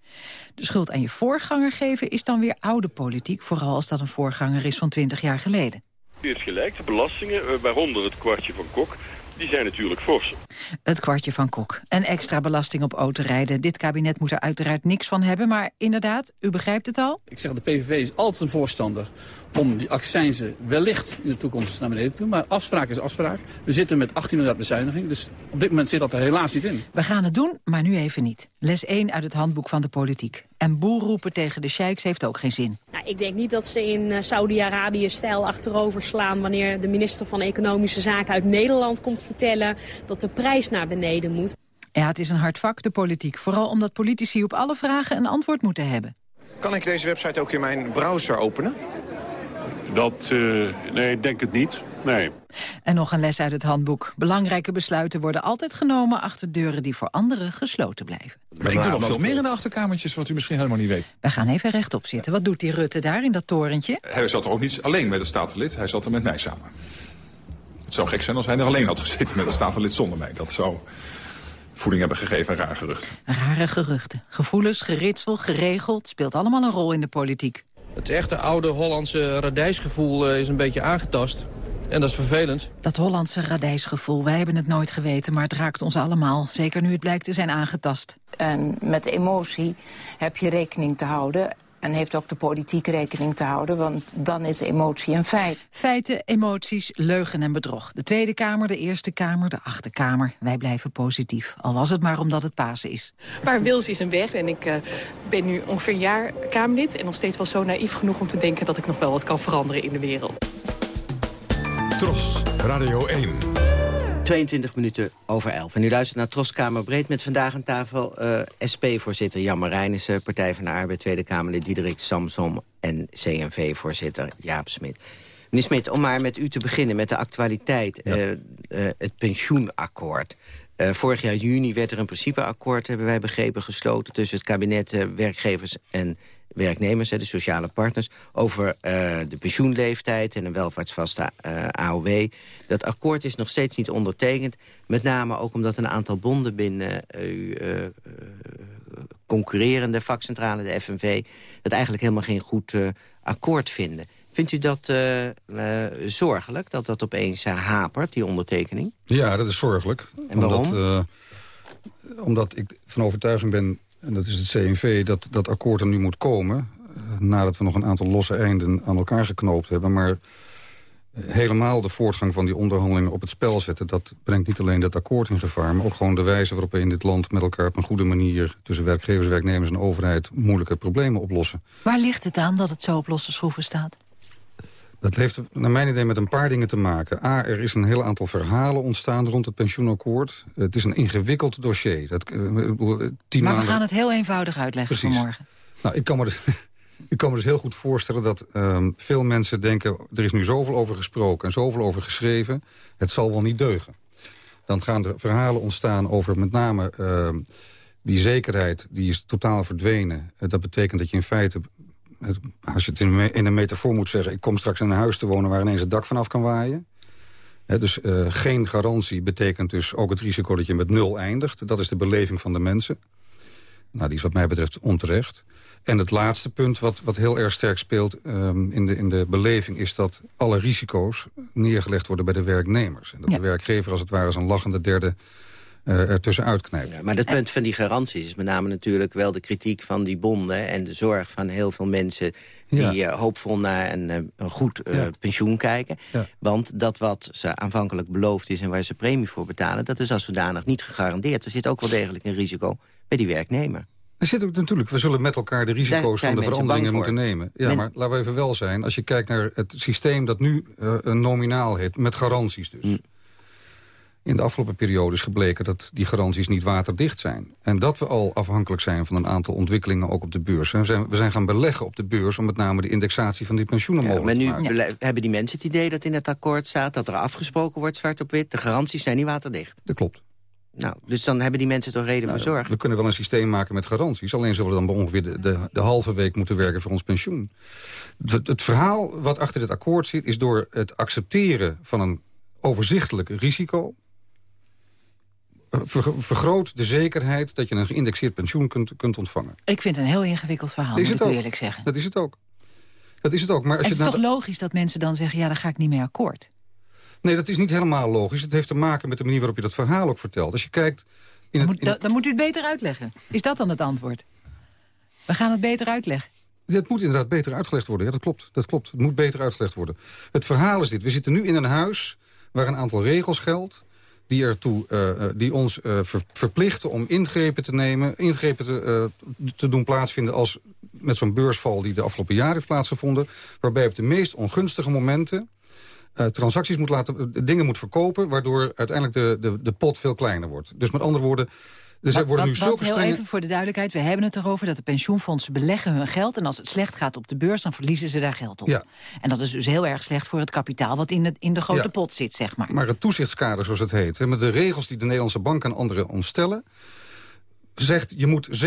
De schuld aan je voorganger geven is dan weer oude politiek. Vooral als dat een voorganger is van 20 jaar geleden. U heeft gelijk, de belastingen, eh, waaronder het kwartje van Kok die zijn natuurlijk fors. Het kwartje van Kok. Een extra belasting op autorijden. Dit kabinet moet er uiteraard niks van hebben. Maar inderdaad, u begrijpt het al? Ik zeg, de PVV is altijd een voorstander om die accijnzen wellicht in de toekomst naar beneden te doen. Maar afspraak is afspraak. We zitten met 18 miljard bezuiniging. Dus op dit moment zit dat er helaas niet in. We gaan het doen, maar nu even niet. Les 1 uit het handboek van de politiek. En boel roepen tegen de sheiks heeft ook geen zin. Nou, ik denk niet dat ze in uh, Saudi-Arabië stijl achterover slaan... wanneer de minister van Economische Zaken uit Nederland komt vertellen... dat de prijs naar beneden moet. Ja, het is een hard vak, de politiek. Vooral omdat politici op alle vragen een antwoord moeten hebben. Kan ik deze website ook in mijn browser openen? Dat, uh, nee, ik denk het niet. Nee. En nog een les uit het handboek. Belangrijke besluiten worden altijd genomen achter deuren die voor anderen gesloten blijven. Maar ik doe nog veel meer in de achterkamertjes, wat u misschien helemaal niet weet. We gaan even rechtop zitten. Wat doet die Rutte daar in dat torentje? Hij zat er ook niet alleen met het statenlid, hij zat er met mij samen. Het zou gek zijn als hij er alleen had gezeten met het statenlid zonder mij. Dat zou voeding hebben gegeven aan rare geruchten. Rare geruchten. Gevoelens, geritsel, geregeld, speelt allemaal een rol in de politiek. Het echte oude Hollandse radijsgevoel eh, is een beetje aangetast. En dat is vervelend. Dat Hollandse radijsgevoel, wij hebben het nooit geweten... maar het raakt ons allemaal, zeker nu het blijkt te zijn aangetast. En met emotie heb je rekening te houden... En heeft ook de politiek rekening te houden, want dan is emotie een feit. Feiten, emoties, leugen en bedrog. De Tweede Kamer, de Eerste Kamer, de Achterkamer. Wij blijven positief, al was het maar omdat het Pasen is. Maar Wils is een weg en ik uh, ben nu ongeveer een jaar Kamerlid... en nog steeds wel zo naïef genoeg om te denken dat ik nog wel wat kan veranderen in de wereld. Tros, Radio 1. 22 minuten over 11. En u luistert naar Troskamer Breed met vandaag aan tafel uh, SP-voorzitter Jan Marijnissen... Partij van de Arbeid Tweede Kamerlid Diederik Samsom... en CNV-voorzitter Jaap Smit. Meneer Smit, om maar met u te beginnen met de actualiteit. Uh, uh, het pensioenakkoord. vorig jaar juni werd er een principeakkoord, hebben wij begrepen, gesloten... tussen het kabinet, werkgevers en werknemers, de sociale partners... over uh, de pensioenleeftijd en een welvaartsvaste uh, AOW. Dat akkoord is nog steeds niet ondertekend. Met name ook omdat een aantal bonden binnen uh, concurrerende vakcentrale, de FNV... dat eigenlijk helemaal geen goed akkoord vinden. Vindt u dat zorgelijk, dat dat opeens hapert, die ondertekening? Ja, dat is zorgelijk. En waarom? Omdat, omdat ik van overtuiging ben en dat is het CNV, dat dat akkoord er nu moet komen... Uh, nadat we nog een aantal losse einden aan elkaar geknoopt hebben. Maar helemaal de voortgang van die onderhandelingen op het spel zetten... dat brengt niet alleen dat akkoord in gevaar... maar ook gewoon de wijze waarop we in dit land met elkaar... op een goede manier tussen werkgevers, werknemers en overheid... moeilijke problemen oplossen. Waar ligt het aan dat het zo op losse schroeven staat? Dat heeft naar mijn idee met een paar dingen te maken. A, er is een heel aantal verhalen ontstaan rond het pensioenakkoord. Het is een ingewikkeld dossier. Dat, uh, tien maar we gaan het heel eenvoudig uitleggen Precies. vanmorgen. Nou, ik kan me, dus, ik kan me dus heel goed voorstellen dat um, veel mensen denken... er is nu zoveel over gesproken en zoveel over geschreven... het zal wel niet deugen. Dan gaan er verhalen ontstaan over met name... Uh, die zekerheid die is totaal verdwenen. Uh, dat betekent dat je in feite als je het in een metafoor moet zeggen... ik kom straks in een huis te wonen waar ineens het dak vanaf kan waaien. dus uh, geen garantie betekent dus ook het risico dat je met nul eindigt. Dat is de beleving van de mensen. Nou, die is wat mij betreft onterecht. En het laatste punt wat, wat heel erg sterk speelt um, in, de, in de beleving... is dat alle risico's neergelegd worden bij de werknemers. En dat Ja. de werkgever als het ware als een lachende derde uh, er tussenuit knijpt. maar het punt van die garanties is met name natuurlijk wel de kritiek van die bonden... en de zorg van heel veel mensen die hoopvol naar een, een goed pensioen kijken. Want dat wat ze aanvankelijk beloofd is en waar ze premie voor betalen... dat is als zodanig niet gegarandeerd. Er zit ook wel degelijk een risico bij die werknemer. Er zit ook natuurlijk, we zullen met elkaar de risico's van de veranderingen moeten nemen. Ja, maar laten we even wel zijn. Als je kijkt naar het systeem dat nu uh, een nominaal heet, met garanties dus. Mm. In de afgelopen periode is gebleken dat die garanties niet waterdicht zijn. En dat we al afhankelijk zijn van een aantal ontwikkelingen ook op de beurs. We zijn, we zijn gaan beleggen op de beurs om met name de indexatie van die pensioenen mogelijk te maken. Maar nu hebben die mensen het idee dat in het akkoord staat... dat er afgesproken wordt zwart op wit, de garanties zijn niet waterdicht. Dat klopt. Nou, dus dan hebben die mensen toch reden nou, voor zorg? We kunnen wel een systeem maken met garanties. Alleen zullen we dan ongeveer de, de, de, halve week moeten werken voor ons pensioen. Het, het verhaal wat achter dit akkoord zit... is door het accepteren van een overzichtelijk risico... Vergroot de zekerheid dat je een geïndexeerd pensioen kunt, kunt ontvangen. Ik vind het een heel ingewikkeld verhaal, moet ik eerlijk zeggen. Dat is het ook. Dat is het ook. Maar als het is toch logisch dat mensen dan zeggen... ja, daar ga ik niet mee akkoord. Nee, dat is niet helemaal logisch. Het heeft te maken met de manier waarop je dat verhaal ook vertelt. Als je kijkt... In dan, het, moet, dan moet u het beter uitleggen. Is dat dan het antwoord? We gaan het beter uitleggen. Het moet inderdaad beter uitgelegd worden. Ja, dat klopt. Dat klopt. Het moet beter uitgelegd worden. Het verhaal is dit. We zitten nu in een huis waar een aantal regels geldt... die, ertoe, uh, die ons uh, verplichten om ingrepen te nemen... ingrepen te, te doen plaatsvinden als met zo'n beursval... die de afgelopen jaren heeft plaatsgevonden... waarbij op de meest ongunstige momenten transacties moet laten, dingen moet verkopen... waardoor uiteindelijk de, de, de pot veel kleiner wordt. Dus met andere woorden... Dus er worden nu zulke heel strenge... even voor de duidelijkheid, we hebben het erover dat de pensioenfondsen beleggen hun geld... en als het slecht gaat op de beurs, dan verliezen ze daar geld op. Ja. En dat is dus heel erg slecht voor het kapitaal wat in, het, in de grote pot zit, zeg maar. Maar het toezichtskader, zoals het heet, met de regels die de Nederlandse bank en anderen omstellen... zegt je moet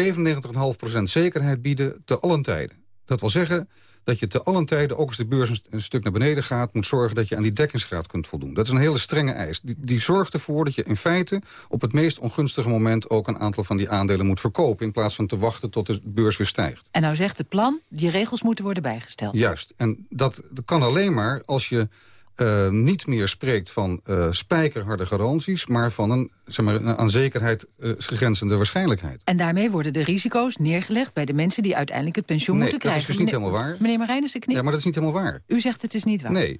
97,5% zekerheid bieden te allen tijden. Dat wil zeggen, dat je te allen tijden, ook als de beurs een, stuk naar beneden gaat... moet zorgen dat je aan die dekkingsgraad kunt voldoen. Dat is een hele strenge eis. Die, die zorgt ervoor dat je in feite op het meest ongunstige moment... ook een aantal van die aandelen moet verkopen... in plaats van te wachten tot de beurs weer stijgt. En nou zegt het plan, die regels moeten worden bijgesteld. Juist. En dat kan alleen maar als je uh, niet meer spreekt van uh, spijkerharde garanties... maar van een, zeg maar, een aan zekerheid uh, grenzende waarschijnlijkheid. En daarmee worden de risico's neergelegd bij de mensen... die uiteindelijk het pensioen moeten krijgen. dat is dus niet helemaal waar. Meneer Marijnissen knikt. Ja, maar dat is niet helemaal waar. U zegt het is niet waar. Nee.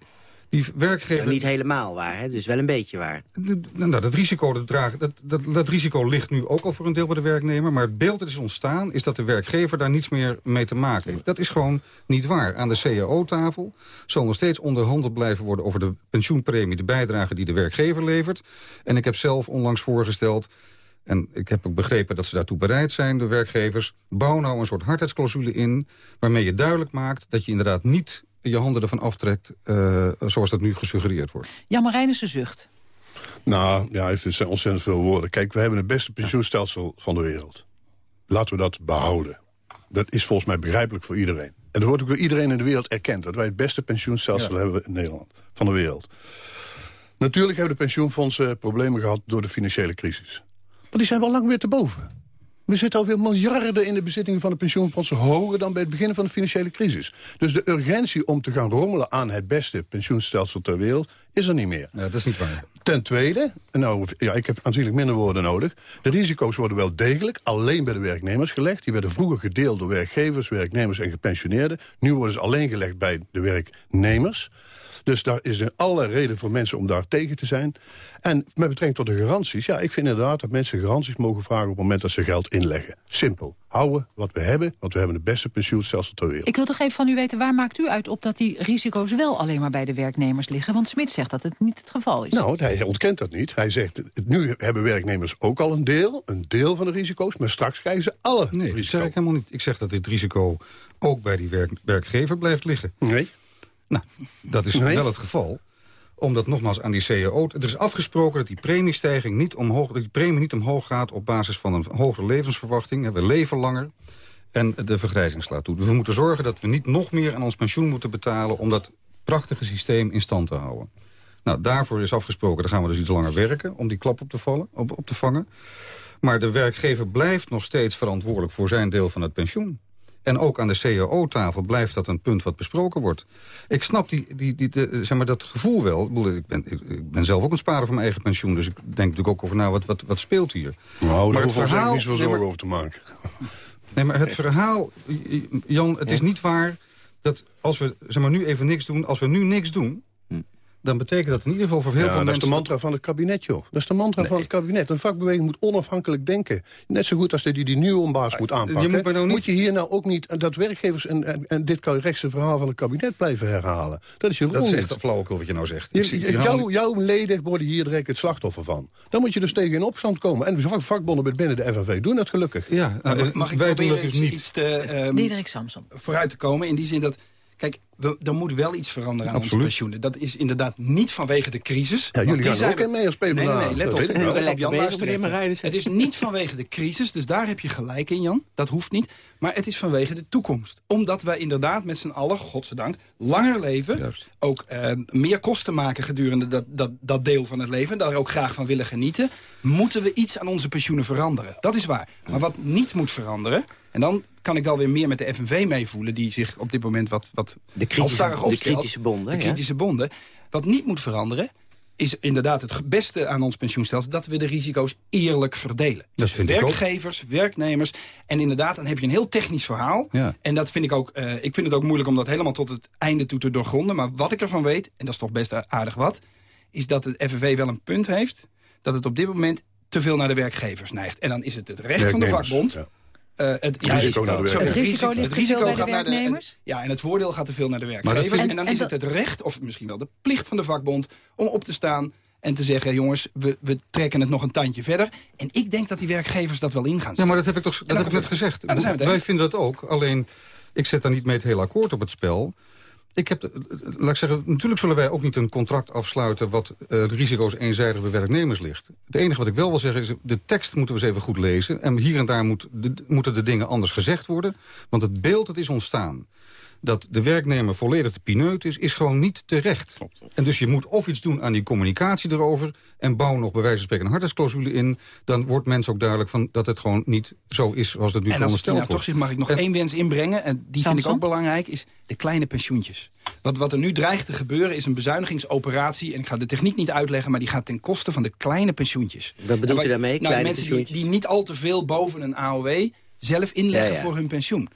Die werkgever... niet helemaal waar, hè? dus wel een beetje waar. Nou, dat, risico, dat, dragen, dat, dat, dat, risico ligt nu ook al voor een deel bij de werknemer. Maar het beeld dat is ontstaan is dat de werkgever daar niets meer mee te maken heeft. Dat is gewoon niet waar. Aan de CAO-tafel zal nog steeds onderhandeld blijven worden... over de pensioenpremie, de bijdrage die de werkgever levert. En ik heb zelf onlangs voorgesteld... En ik heb ook begrepen dat ze daartoe bereid zijn, de werkgevers. Bouw nou een soort hardheidsclausule in... waarmee je duidelijk maakt dat je inderdaad niet je handen ervan aftrekt... Uh, zoals dat nu gesuggereerd wordt. Jan Marijnissen zucht. Nou, ja, het zijn ontzettend veel woorden. Kijk, we hebben het beste pensioenstelsel van de wereld. Laten we dat behouden. Dat is volgens mij begrijpelijk voor iedereen. En er wordt ook door iedereen in de wereld erkend... dat wij het beste pensioenstelsel hebben in Nederland, van de wereld. Natuurlijk hebben de pensioenfondsen problemen gehad door de financiële crisis. Maar die zijn wel lang weer te boven. We zitten alweer miljarden in de bezittingen van de pensioenfondsen... hoger dan bij het begin van de financiële crisis. Dus de urgentie om te gaan rommelen aan het beste pensioenstelsel ter wereld... is er niet meer. Ja, dat is niet waar. Ten tweede, nou, ja, ik heb aanzienlijk minder woorden nodig... de risico's worden wel degelijk alleen bij de werknemers gelegd. Die werden vroeger gedeeld door werkgevers, werknemers en gepensioneerden. Nu worden ze alleen gelegd bij de werknemers... Dus daar is een alle reden voor mensen om daar tegen te zijn. En met betrekking tot de garanties... ja, ik vind inderdaad dat mensen garanties mogen vragen... op het moment dat ze geld inleggen. Simpel. Houden wat we hebben, want we hebben het beste pensioenstelsel ter wereld. Ik wil toch even van u weten, waar maakt u uit op dat die risico's wel alleen maar bij de werknemers liggen? Want Smit zegt dat het niet het geval is. Nou, hij ontkent dat niet. Hij zegt, nu hebben werknemers ook al een deel, een deel van de risico's... maar straks krijgen ze alle Nee, dat zeg ik helemaal niet. Ik zeg dat dit risico ook bij die werk, werkgever blijft liggen. Nee. Nou, dat is wel het geval omdat nogmaals aan die CAO... Er is afgesproken dat die premiestijging niet omhoog, dat die premie niet omhoog gaat... op basis van een hogere levensverwachting. We leven langer en de vergrijzing slaat toe. Dus we moeten zorgen dat we niet nog meer aan ons pensioen moeten betalen... om dat prachtige systeem in stand te houden. Nou, daarvoor is afgesproken, dan gaan we dus iets langer werken... om die klap op te, vallen, op, op te vangen. Maar de werkgever blijft nog steeds verantwoordelijk voor zijn deel van het pensioen. En ook aan de CAO-tafel blijft dat een punt wat besproken wordt. Ik snap die, die, die, de, zeg maar, dat gevoel wel. Ik ben, ik ben zelf ook een sparer van mijn eigen pensioen. Dus ik denk natuurlijk ook over, nou, wat, wat, wat speelt hier? Nou, daar hoeven we niet zoveel zorgen over te maken. Nee, maar het verhaal, Jan, het is niet waar dat als we zeg maar, nu even niks doen... als we nu niks doen, dan betekent dat in ieder geval voor heel veel mensen... dat is de mantra van het kabinet, joh. Dat is de mantra van het kabinet. Een vakbeweging moet onafhankelijk denken. Net zo goed als die die nieuwe ombaas moet aanpakken. Je moet, nou niet... moet, je hier nou ook niet dat werkgevers en, en, en dit rechtse verhaal van het kabinet blijven herhalen. Dat is je Dat is echt flauwekul wat je nou zegt. Je, jouw leden worden hier direct het slachtoffer van. Dan moet je dus tegen in opstand komen. En de vakbonden binnen de FNV doen dat gelukkig. Ja, nou, mag ik wij doen dat dus niet. iets te, um, Diederik Samson. vooruit te komen in die zin dat Kijk, we, er moet wel iets veranderen aan onze pensioenen. Dat is inderdaad niet vanwege de crisis. Ja, jullie gaan er ook in mee als PvdA. Nee, nee, nee let op. Let op Jan, Het is niet vanwege de crisis, dus daar heb je gelijk in, Jan. Dat hoeft niet. Maar het is vanwege de toekomst. Omdat wij inderdaad met z'n allen, godzijdank, langer leven. Ook eh, meer kosten maken gedurende dat, dat, dat deel van het leven. Daar ook graag van willen genieten. Moeten we iets aan onze pensioenen veranderen. Dat is waar. Maar wat niet moet veranderen en dan kan ik wel weer meer met de FNV meevoelen... die zich op dit moment wat, wat de kritische, de kritische bonden. De kritische bonden. Wat niet moet veranderen is inderdaad het beste aan ons pensioenstelsel... dat we de risico's eerlijk verdelen. Dat dus werkgevers, werknemers. En inderdaad, dan heb je een heel technisch verhaal. Ja. En dat vind ik ook... Uh, ik vind het ook moeilijk om dat helemaal tot het einde toe te doorgronden. Maar wat ik ervan weet, en dat is toch best aardig wat... is dat het FNV wel een punt heeft... dat het op dit moment te veel naar de werkgevers neigt. En dan is het het recht van de vakbond... Uh, het, risico naar de Het risico ligt te veel bij de werknemers? ja, en het voordeel gaat te veel naar de werkgevers. En, dan is het het recht, of misschien wel de plicht van de vakbond... om op te staan en te zeggen, jongens, we, we trekken het nog een tandje verder. En ik denk dat die werkgevers dat wel ingaan. Ja, maar dat heb ik toch dat heb ik net gezegd. Nou, Wij vinden dat ook, alleen ik zet daar niet mee het hele akkoord op het spel... Ik heb, laat ik zeggen, natuurlijk zullen wij ook niet een contract afsluiten... wat uh, de risico's eenzijdig bij werknemers ligt. Het enige wat ik wel wil zeggen is, de tekst moeten we eens even goed lezen. En hier en daar moet de, moeten de dingen anders gezegd worden. Want het beeld dat is ontstaan dat de werknemer volledig de pineut is, is gewoon niet terecht. En dus je moet of iets doen aan die communicatie erover... en bouw nog bij wijze van spreken een hartesclausule in... dan wordt mensen ook duidelijk van dat het gewoon niet zo is zoals het nu verondersteld nou wordt. toch mag ik nog één wens inbrengen, en die vind ik ook belangrijk... is de kleine pensioentjes. Wat, wat er nu dreigt te gebeuren is een bezuinigingsoperatie... en ik ga de techniek niet uitleggen, maar die gaat ten koste van de kleine pensioentjes. Wat bedoelt u daarmee, nou, mensen die, die, niet al te veel boven een AOW zelf inleggen voor hun pensioen.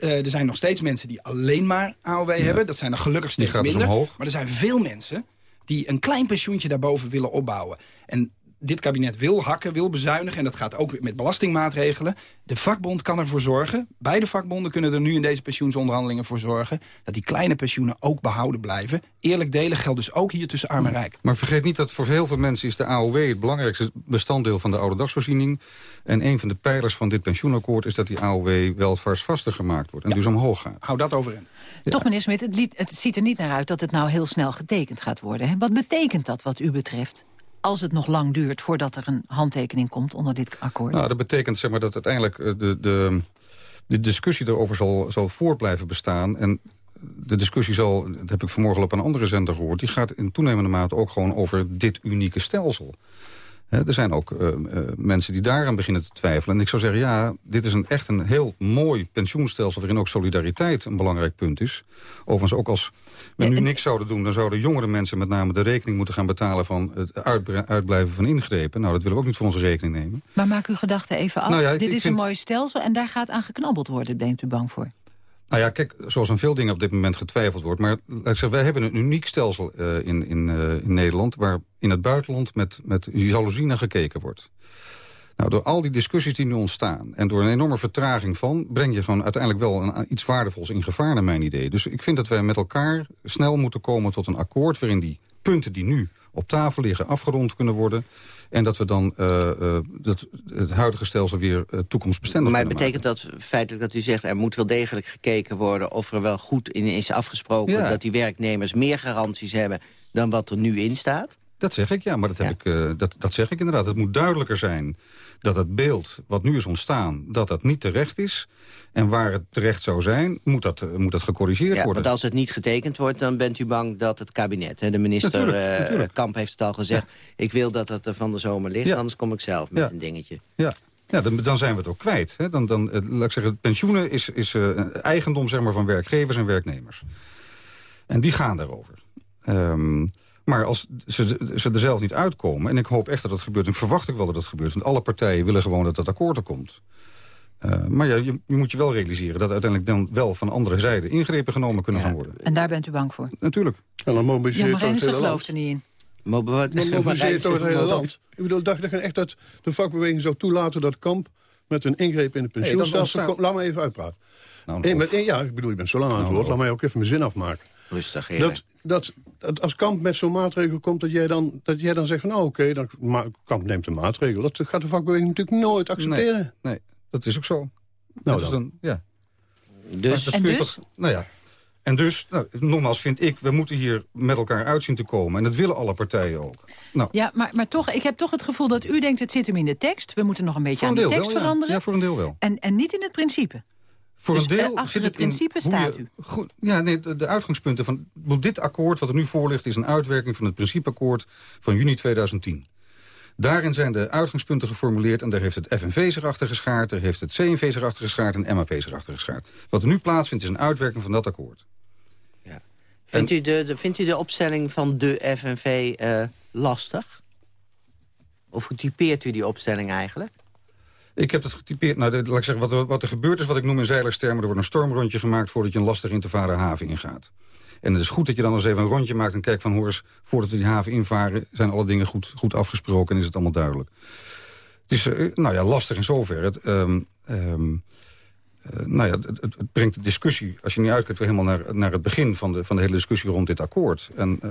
Uh, er zijn nog steeds mensen die alleen maar AOW hebben. Dat zijn er gelukkig steeds minder. maar er zijn veel mensen die een klein pensioentje daarboven willen opbouwen. En dit kabinet wil hakken, wil bezuinigen... en dat gaat ook met belastingmaatregelen. De vakbond kan ervoor zorgen, beide vakbonden kunnen er nu in deze pensioensonderhandelingen voor zorgen... dat die kleine pensioenen ook behouden blijven. Eerlijk delen geldt dus ook hier tussen arm en rijk. Maar vergeet niet dat voor heel veel mensen is de AOW... het belangrijkste bestanddeel van de oude dagsvoorziening. En een van de pijlers van dit pensioenakkoord... is dat die AOW wel vaster gemaakt wordt en dus omhoog gaat. Hou dat overeind. Toch, meneer Smit, het, het, ziet er niet naar uit dat het nou heel snel getekend gaat worden. Hè? Wat betekent dat wat u betreft? Als het nog lang duurt voordat er een handtekening komt onder dit akkoord? Nou, dat betekent zeg maar, dat uiteindelijk eh, de, de, de discussie erover zal, zal voort blijven bestaan. En de discussie zal, dat heb ik vanmorgen op een andere zender gehoord... die gaat in toenemende mate ook gewoon over dit unieke stelsel er zijn ook uh, mensen die daaraan beginnen te twijfelen. En ik zou zeggen, ja, dit is een, echt een heel mooi pensioenstelsel... waarin ook solidariteit een belangrijk punt is. Overigens ook als we nu niks zouden doen... dan zouden jongere mensen met name de rekening moeten gaan betalen... van het uitblijven van ingrepen. Nou, dat willen we ook niet voor onze rekening nemen. Maar maak uw gedachten even af. Nou dit is een mooi stelsel en daar gaat aan geknabbeld worden, bent u bang voor? Nou ja, kijk, zoals aan veel dingen op dit moment getwijfeld wordt. Maar ik zeg, wij hebben een uniek stelsel uh, in, in, uh, in Nederland... waar in het buitenland met, met jaloezie gekeken wordt. Nou, door al die discussies die nu ontstaan... en door een enorme vertraging van... breng je gewoon uiteindelijk wel een, iets waardevols in gevaar, naar mijn idee. Dus ik vind dat wij met elkaar snel moeten komen tot een akkoord... waarin die punten die nu op tafel liggen afgerond kunnen worden... En dat we dan uh, uh, dat, het huidige stelsel weer uh, toekomstbestendig Maar betekent dat feitelijk dat u zegt... er moet wel degelijk gekeken worden of er wel goed in is afgesproken... dat die werknemers meer garanties hebben dan wat er nu in staat? Dat zeg ik, ja, maar dat, heb ik, uh, dat, dat zeg ik inderdaad. Het moet duidelijker zijn dat het beeld wat nu is ontstaan... dat dat niet terecht is. En waar het terecht zou zijn, moet dat, uh, moet dat gecorrigeerd ja, worden. Want als het niet getekend wordt, dan bent u bang dat het kabinet... Hè, de minister natuurlijk, uh, natuurlijk. Kamp heeft het al gezegd... ik wil dat het er van de zomer ligt, anders kom ik zelf met een dingetje. Ja. Ja, dan, dan zijn we het ook kwijt. Hè? Dan, dan, laat ik zeggen, pensioenen is, is eigendom zeg maar, van werkgevers en werknemers. En die gaan daarover. Um, maar als ze, ze er zelf niet uitkomen... en ik hoop echt dat dat gebeurt, en verwacht ik wel dat dat gebeurt... want alle partijen willen gewoon dat dat akkoord er komt... Uh, maar ja, je, je, moet je wel realiseren dat uiteindelijk dan wel van andere zijde ingrepen genomen kunnen gaan worden. En daar bent u bang voor? Natuurlijk. En dan mobiliseert ja, maar gelooft er niet in. Mobiliseert over het hele land. Ik bedoel, dacht ik echt dat de vakbeweging zou toelaten dat kamp met een ingreep in de pensioenstelsel... Nee, laat me even uitpraten. Nou, met, ja, ik bedoel, je bent zo lang aan het nou, woord. Laat mij ook even mijn zin afmaken. Rustig, dat, dat, dat, als Kamp met zo'n maatregel komt, dat jij dan, dat jij dan zegt van... oh, oké, dan Kamp neemt een maatregel. Dat gaat de vakbeweging natuurlijk nooit accepteren. Nee, nee dat is ook zo. Nou, dan. dan. ja. Dus? En dus? Toch, nou ja, en dus, nou, nogmaals vind ik, we moeten hier met elkaar uitzien te komen. En dat willen alle partijen ook. Nou. Ja, maar, maar toch, ik heb toch het gevoel dat u denkt, het zit hem in de tekst. We moeten nog een beetje aan de tekst veranderen. Ja, voor een deel wel. En, en niet in het principe. Voor dus, een deel achter het principe staat u. Goed, ja, nee, de, uitgangspunten van dit akkoord wat er nu voor ligt... is een uitwerking van het principeakkoord van juni 2010. Daarin zijn de uitgangspunten geformuleerd... en daar heeft het FNV zich achter geschaard... daar heeft het CNV zich achter geschaard en MAP zich achter geschaard. Wat er nu plaatsvindt is een uitwerking van dat akkoord. Ja. Vindt, u de, de, vindt u de opstelling van de FNV uh, eh, lastig? Of hoe typeert u die opstelling eigenlijk? Ik heb het getypeerd. Nou, laat ik zeggen, wat wat er gebeurt is wat ik noem in zeilerstermen. Er wordt een stormrondje gemaakt voordat je een lastig in te varen haven ingaat. En het is goed dat je dan eens even een rondje maakt en kijkt van... hoor eens, voordat we die haven invaren, zijn alle dingen goed, goed afgesproken... en is het allemaal duidelijk. Het is uh, nou ja, lastig in zoverre. Het, um, uh, nou ja, het, het, brengt de discussie, als je niet uitkijkt... weer helemaal naar, naar het begin van de, van de hele discussie rond dit akkoord. En, uh,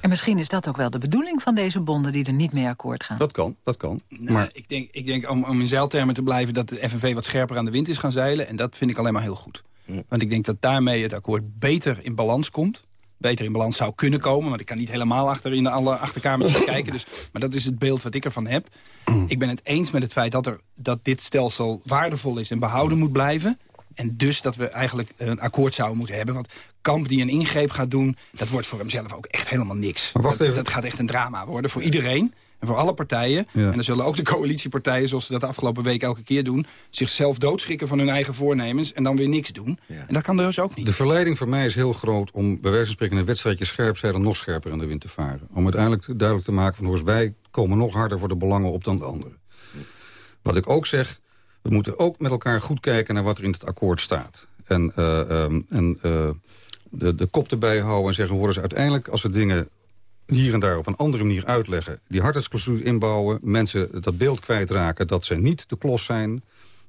en misschien is dat ook wel de bedoeling van deze bonden... die er niet mee akkoord gaan. Dat kan, dat kan. Nou, maar ik denk, ik denk om, om in zeiltermen te blijven... dat de FNV wat scherper aan de wind is gaan zeilen. En dat vind ik alleen maar heel goed. Want ik denk dat daarmee het akkoord beter in balans komt beter in balans zou kunnen komen. Want ik kan niet helemaal achter in de alle achterkamertjes kijken. Dus, maar dat is het beeld wat ik ervan heb. ik ben het eens met het feit dat, er, dat dit stelsel waardevol is en behouden moet blijven. En dus dat we eigenlijk een akkoord zouden moeten hebben. Want Kamp die een ingreep gaat doen, dat wordt voor hemzelf ook echt helemaal niks. Maar wacht even. Dat, dat gaat echt een drama worden voor iedereen. En voor alle partijen, en dan zullen ook de coalitiepartijen... zoals ze dat de afgelopen week elke keer doen... zichzelf doodschikken van hun eigen voornemens en dan weer niks doen. En dat kan dus ook niet. De verleiding voor mij is heel groot om bij wijze van spreken... een wedstrijdje scherp zijn dan nog scherper in de wind te varen. Om uiteindelijk duidelijk te maken van... wij komen nog harder voor de belangen op dan de anderen. Wat ik ook zeg, we moeten ook met elkaar goed kijken... naar wat er in het akkoord staat. En, uh, um, en uh, de, de kop erbij houden en zeggen... hoor eens, uiteindelijk als we dingen hier en daar op een andere manier uitleggen. Die hardheidsclausule inbouwen, mensen dat beeld kwijtraken... dat ze niet de klos zijn.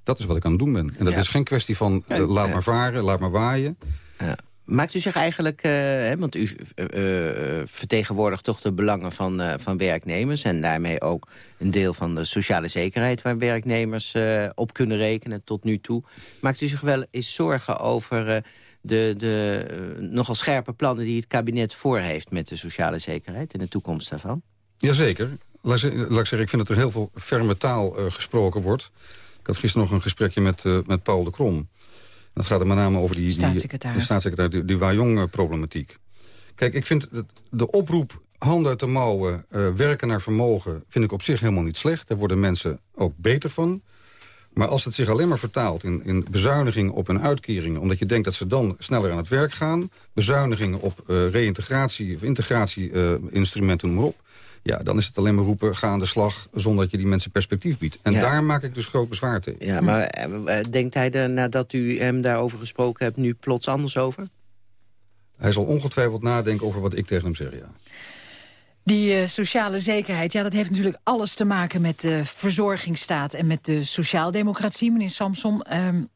Dat is wat ik aan het doen ben. En dat is geen kwestie van uh, laat maar varen, laat maar waaien. Ja. Maakt u zich eigenlijk, uh, hè, want u uh, vertegenwoordigt toch de belangen van, van werknemers... en daarmee ook een deel van de sociale zekerheid... waar werknemers op kunnen rekenen tot nu toe. Maakt u zich wel eens zorgen over de, de uh, nogal scherpe plannen die het kabinet voor heeft... met de sociale zekerheid en de toekomst daarvan? Jazeker. Laat, laat ik zeggen, ik vind dat er heel veel ferme taal uh, gesproken wordt. Ik had gisteren nog een gesprekje met, uh, met Paul de Krom. Dat gaat er met name over die, staatssecretaris. die, staatssecretaris, die, die Wajong-problematiek. Kijk, ik vind dat de oproep handen uit de mouwen, uh, werken naar vermogen... vind ik op zich helemaal niet slecht. Daar worden mensen ook beter van. Maar als het zich alleen maar vertaalt in, in bezuinigingen op hun uitkeringen... omdat je denkt dat ze dan sneller aan het werk gaan... bezuinigingen op uh, reïntegratie of integratie-instrumenten, uh, noem maar op... ja, dan is het alleen maar roepen, ga aan de slag... zonder dat je die mensen perspectief biedt. En daar maak ik dus groot bezwaar tegen. Ja, maar eh, denkt hij er, nadat u hem daarover gesproken hebt... nu plots anders over? Hij zal ongetwijfeld nadenken over wat ik tegen hem zeg, ja. Die uh, sociale zekerheid, ja, dat heeft natuurlijk alles te maken met de verzorgingsstaat en met de sociaaldemocratie, meneer Samson. Um,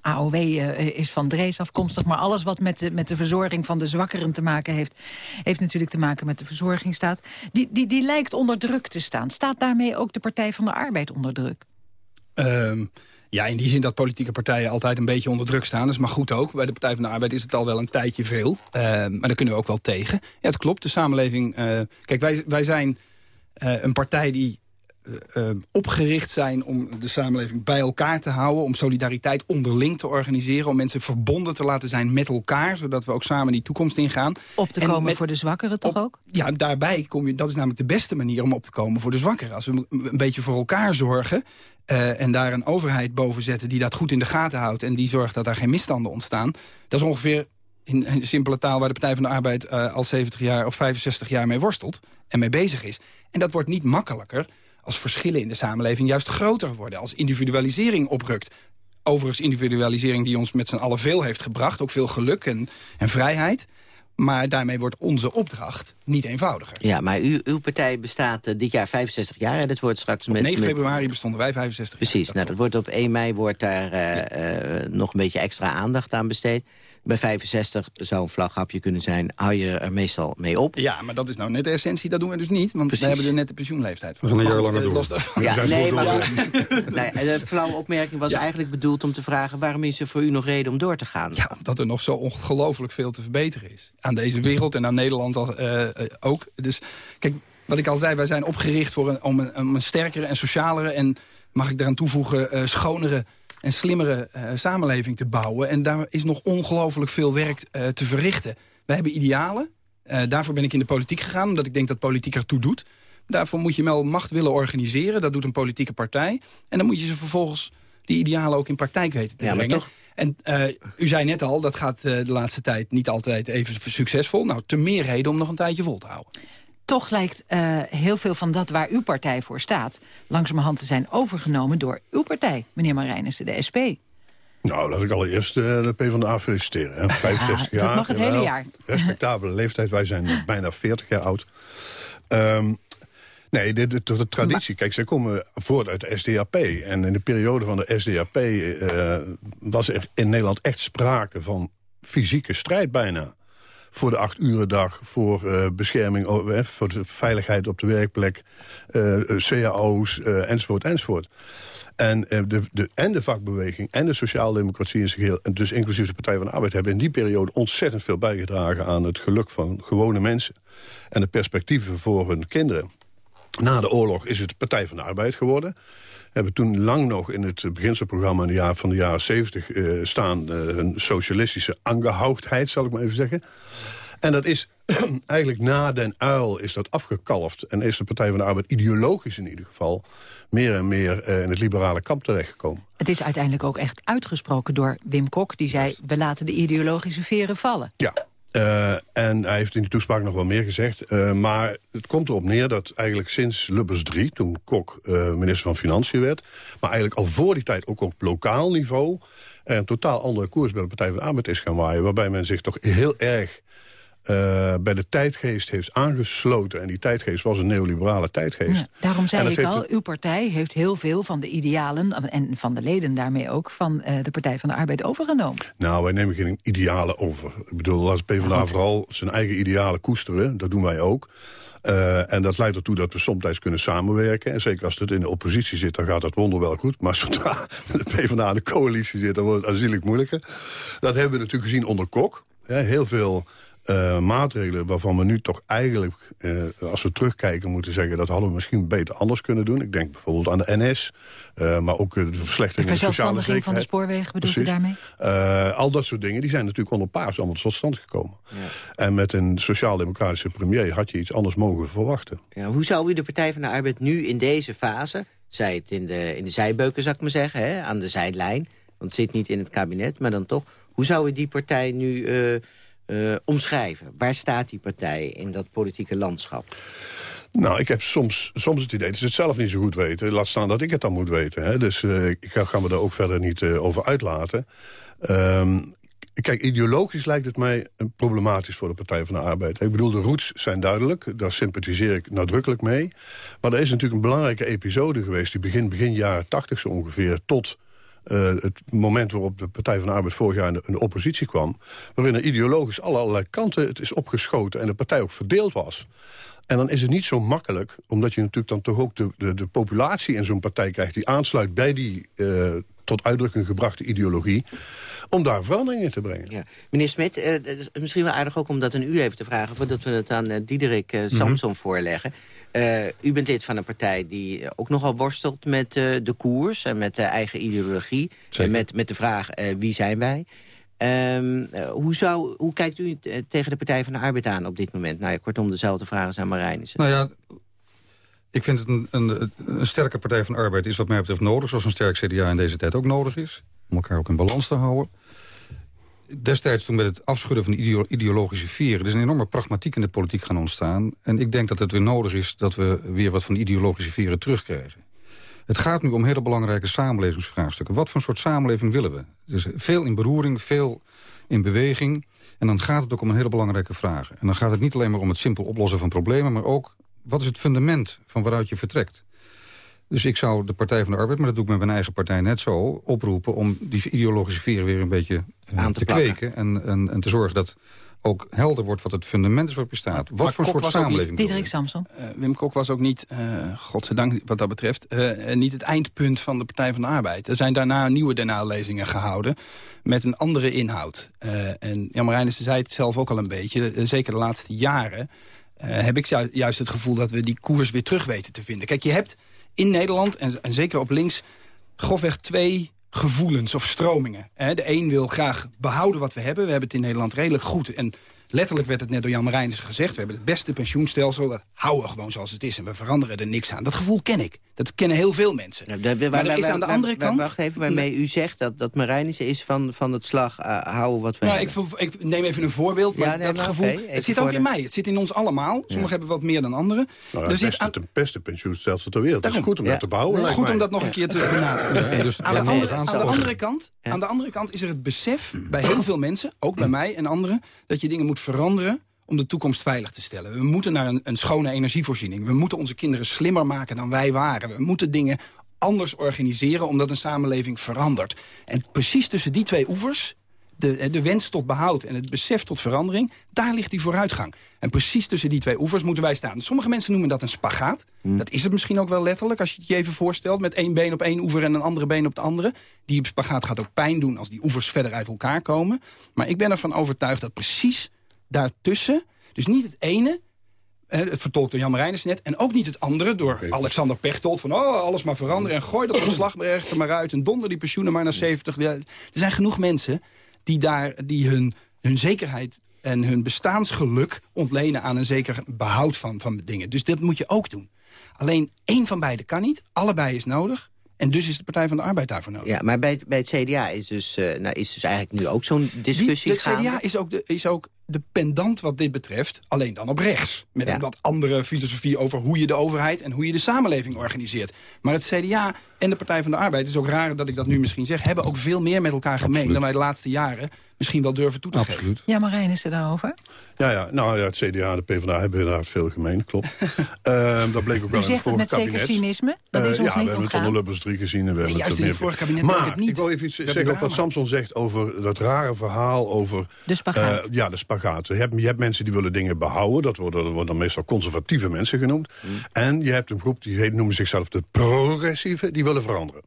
AOW uh, is van Drees afkomstig, maar alles wat met de, met de verzorging van de zwakkeren te maken heeft, heeft natuurlijk te maken met de verzorgingsstaat. Die, die, die lijkt onder druk te staan. Staat daarmee ook de Partij van de Arbeid onder druk? Um, ja, in die zin dat politieke partijen altijd een beetje onder druk staan. Dat is maar goed ook. Bij de Partij van de Arbeid is het al wel een tijdje veel. Uh, maar daar kunnen we ook wel tegen. Ja, het klopt. De samenleving... Uh, kijk, wij, wij zijn uh, een partij die opgericht zijn om de samenleving bij elkaar te houden. Om solidariteit onderling te organiseren. Om mensen verbonden te laten zijn met elkaar. Zodat we ook samen die toekomst ingaan. Op te komen voor de zwakkeren toch ook? Ja, daarbij kom je... Dat is namelijk de beste manier om op te komen voor de zwakkeren. Als we een beetje voor elkaar zorgen en daar een overheid boven zetten die dat goed in de gaten houdt... en die zorgt dat daar geen misstanden ontstaan... dat is ongeveer in, in simpele taal waar de Partij van de Arbeid al 70 jaar of 65 jaar mee worstelt en mee bezig is. En dat wordt niet makkelijker als verschillen in de samenleving juist groter worden. Als individualisering oprukt. Overigens individualisering die ons met z'n allen veel heeft gebracht. Ook veel geluk en, en vrijheid. Maar daarmee wordt onze opdracht niet eenvoudiger. Ja, maar u, uw partij bestaat uh, dit jaar 65 jaar. En dat wordt straks op met, 9 februari bestonden wij 65 Precies, jaar. nou, dat wordt op 1 mei wordt daar uh, uh, nog een beetje extra aandacht aan besteed. Bij 65 zou een vlaghapje kunnen zijn, hou je er meestal mee op. Ja, maar dat is nou net de essentie, dat doen we dus niet. Want Precies. we hebben er net de pensioenleeftijd van. We gaan een jaar langer door. Ja, nee, maar nee, de flauwe opmerking was ja. eigenlijk bedoeld om te vragen... waarom is er voor u nog reden om door te gaan? Ja, omdat er nog zo ongelooflijk veel te verbeteren is. Aan deze wereld en aan Nederland al, uh, ook. Dus kijk, wat ik al zei, wij zijn opgericht voor een, om, een, om een sterkere en socialere... en mag ik daaraan toevoegen, uh, schonere en slimmere uh, samenleving te bouwen. En daar is nog ongelooflijk veel werk uh, te verrichten. Wij hebben idealen. Uh, daarvoor ben ik in de politiek gegaan, omdat ik denk dat politiek ertoe doet. Daarvoor moet je wel macht willen organiseren. Dat doet een politieke partij. En dan moet je ze vervolgens die idealen ook in praktijk weten te ja, brengen. Toch... En u zei net al, dat gaat de laatste tijd niet altijd even succesvol. Nou, te meer reden om nog een tijdje vol te houden toch lijkt uh, heel veel van dat waar uw partij voor staat... langzamerhand te zijn overgenomen door uw partij, meneer Marijnissen, de SP. Nou, laat ik allereerst uh, de PvdA feliciteren. Hè. 65 ah, jaar. Dat mag het hele jaar. Respectabele leeftijd. Wij zijn bijna 40 jaar oud. Um, nee, de, de, de traditie. Kijk, zij komen voort uit de SDAP. En in de periode van de SDAP uh, was er in Nederland echt sprake van fysieke strijd bijna voor de acht uren dag, voor uh, bescherming, uh, voor de veiligheid op de werkplek, uh, cao's, enzovoort, enzovoort. En, de, de, en de vakbeweging en de sociaaldemocratie in zich heel, dus inclusief de Partij van de Arbeid, hebben in die periode ontzettend veel bijgedragen aan het geluk van gewone mensen. En de perspectieven voor hun kinderen. Na de oorlog is het Partij van de Arbeid geworden hebben toen lang nog in het beginselprogramma in de jaar, van de jaren 70 uh, staan... Een socialistische aangehoudheid, zal ik maar even zeggen. En dat is eigenlijk na den uil is dat afgekalfd. En is de Partij van de Arbeid ideologisch in ieder geval... meer en meer uh, in het liberale kamp terechtgekomen. Het is uiteindelijk ook echt uitgesproken door Wim Kok. Die zei, we laten de ideologische veren vallen. Ja, uh, en hij heeft in die toespraak nog wel meer gezegd. Uh, maar het komt erop neer dat eigenlijk sinds Lubbers 3... toen Kok uh, minister van Financiën werd... maar eigenlijk al voor die tijd ook op lokaal niveau... een totaal andere koers bij de Partij van de Arbeid is gaan waaien... waarbij men zich toch heel erg uh, bij de tijdgeest heeft aangesloten. En die tijdgeest was een neoliberale tijdgeest. Ja, daarom zei ik al, uw partij heeft heel veel van de idealen... en van de leden daarmee ook, van uh, de Partij van de Arbeid overgenomen. Nou, wij nemen geen idealen over. Ik bedoel, als PvdA ja, vooral zijn eigen idealen koesteren, dat doen wij ook... Uh, en dat leidt ertoe dat we soms kunnen samenwerken. En zeker als het in de oppositie zit, dan gaat dat wonderwel goed. Maar zodra de PvdA in de coalitie zit, dan wordt het aanzienlijk moeilijker. Dat hebben we natuurlijk gezien onder Kok. Ja, heel veel uh, maatregelen waarvan we nu toch eigenlijk, uh, als we terugkijken, moeten zeggen... dat hadden we misschien beter anders kunnen doen. Ik denk bijvoorbeeld aan de NS, uh, maar ook de verslechting de van de sociale zekerheid. van de spoorwegen bedoel je daarmee? al dat soort dingen, die zijn natuurlijk onder paars allemaal tot stand gekomen. Ja. En met een sociaal-democratische premier had je iets anders mogen verwachten. Ja, hoe zou u de Partij van de Arbeid nu in deze fase... zij het in de, in de zijbeuken, zou ik maar zeggen, hè, aan de zijlijn... want het zit niet in het kabinet, maar dan toch... hoe zou u die partij nu uh, omschrijven? Waar staat die partij in dat politieke landschap? Nou, ik heb soms, soms het idee dat ze het zelf niet zo goed weten. Laat staan dat ik het dan moet weten. Hè. Dus uh, ik ga, me daar ook verder niet uh, over uitlaten. Um, kijk, ideologisch lijkt het mij problematisch voor de Partij van de Arbeid. Ik bedoel, de roots zijn duidelijk. Daar sympathiseer ik nadrukkelijk mee. Maar er is natuurlijk een belangrijke episode geweest... die begin, begin jaren tachtig zo ongeveer... tot uh, het moment waarop de Partij van de Arbeid vorig jaar in de, oppositie kwam... waarin er ideologisch allerlei kanten het is opgeschoten... en de partij ook verdeeld was. En dan is het niet zo makkelijk, omdat je natuurlijk dan toch ook de, de, de populatie in zo'n partij krijgt... die aansluit bij die uh, tot uitdrukking gebrachte ideologie om daar verandering in te brengen. Ja. Meneer Smit, uh, misschien wel aardig ook om dat aan u even te vragen... voordat we het aan uh, Diederik uh, Samson mm -hmm. voorleggen. u bent lid van een partij die ook nogal worstelt met de koers... en met de eigen ideologie. En met, met de vraag, wie zijn wij? Um, hoe, zou, hoe kijkt u tegen de Partij van de Arbeid aan op dit moment? Nou ja, kortom, dezelfde vragen aan Marijnissen. Nou ja, Ik vind het een, een, een, sterke Partij van Arbeid is wat mij betreft nodig... zoals een sterk CDA in deze tijd ook nodig is. Om elkaar ook in balans te houden. Destijds toen met het afschudden van de ideologische vieren... er is een enorme pragmatiek in de politiek gaan ontstaan. En ik denk dat het weer nodig is dat we weer wat van de ideologische vieren terugkrijgen. Het gaat nu om hele belangrijke samenlevingsvraagstukken. Wat voor soort samenleving willen we? Dus veel in beroering, veel in beweging. En dan gaat het ook om een hele belangrijke vraag. En dan gaat het niet alleen maar om het simpel oplossen van problemen... maar ook, wat is het fundament van waaruit je vertrekt? Dus ik zou de Partij van de Arbeid, maar dat doe ik met mijn eigen partij net zo... oproepen om die ideologische veren weer een beetje uh, Aan te, te kweken... En, en, en te zorgen dat ook helder wordt wat het fundament is waarop je staat. Wat voor soort samenleving Diederik Samson. Uh, Wim Kok was ook niet, uh, godzijdank wat dat betreft... Uh, niet het eindpunt van de Partij van de Arbeid. Er zijn daarna nieuwe DNA-lezingen gehouden met een andere inhoud. en Jan Marijnissen zei het zelf ook al een beetje. zeker de laatste jaren heb ik juist het gevoel... dat we die koers weer terug weten te vinden. Kijk, je hebt in Nederland, en, en zeker op links... grofweg twee gevoelens of stromingen. De een wil graag behouden wat we hebben. We hebben het in Nederland redelijk goed. En letterlijk werd het net door Jan Marijnissen gezegd... we hebben het beste pensioenstelsel, dat houden we gewoon zoals het is... en we veranderen er niks aan. Dat gevoel ken ik. Dat kennen heel veel mensen. Maar is aan de andere kant... Wacht even, waarmee u zegt dat, dat Marijnissen is van, van het slag uh, houden wat we nou, ik, ik, neem even een voorbeeld. Maar dat gevoel, het zit ook in mij. Het zit in ons allemaal. Sommigen hebben wat meer dan anderen. Nou, er zit aan... het beste pensioenstelsel ter wereld. Het is goed om dat te bouwen. Goed om dat nog een keer te benadrukken. Dus aan, de andere, aan, de andere kant, aan de andere kant is er het besef bij heel veel mensen... ook bij mij en anderen... dat je dingen moet veranderen om de toekomst veilig te stellen. We moeten naar een, een schone energievoorziening. We moeten onze kinderen slimmer maken dan wij waren. We moeten dingen anders organiseren omdat een samenleving verandert. En precies tussen die twee oevers de, de wens tot behoud en het besef tot verandering... daar ligt die vooruitgang. En precies tussen die twee oevers moeten wij staan. Sommige mensen noemen dat een spagaat. Hmm. Dat is het misschien ook wel letterlijk, als je het je even voorstelt... met één been op één oever en een andere been op de andere. Die spagaat gaat ook pijn doen als die oevers verder uit elkaar komen. Maar ik ben ervan overtuigd dat precies daartussen... dus niet het ene, het vertolkt door Jan Marijnis net... en ook niet het andere door Alexander Pechtold... van oh, alles maar veranderen en gooi dat er maar uit... en donder die pensioenen maar naar 70. er zijn genoeg mensen die, daar, die hun, hun zekerheid en hun bestaansgeluk ontlenen... aan een zeker behoud van, van dingen. Dus dat moet je ook doen. Alleen één van beide kan niet, allebei is nodig... En dus is de Partij van de Arbeid daarvoor nodig. Ja, maar bij, bij het CDA is dus, uh, nou, is dus eigenlijk nu ook zo'n discussie Die, Het CDA is ook, de, is ook de pendant wat dit betreft, alleen dan op rechts. Met een wat andere filosofie over hoe je de overheid en hoe je de samenleving organiseert. Maar het CDA en de Partij van de Arbeid, het is ook raar dat ik dat nu misschien zeg... hebben ook veel meer met elkaar gemeen dan wij de laatste jaren misschien wel durven toe te Absoluut. geven. Ja, Marijn is er daarover? Ja, ja, nou ja, het CDA en de PvdA hebben inderdaad veel gemeen, klopt. uh, dat bleek ook wel in het vorige met kabinet. zeker cynisme? Dat is uh, ons ja, niet we hebben het onder Lubbers 3 gezien. En we hebben juist het in het vorige kabinet maar, het niet. ik wil even iets zeggen op wat Samson zegt over dat rare verhaal over... De spagaat. Uh, ja, de spagaat. Je hebt, je hebt mensen die willen dingen behouden. Dat worden, dat worden dan meestal conservatieve mensen genoemd. Mm. En je hebt een groep die heet, noemen zichzelf de progressieve. Die willen veranderen.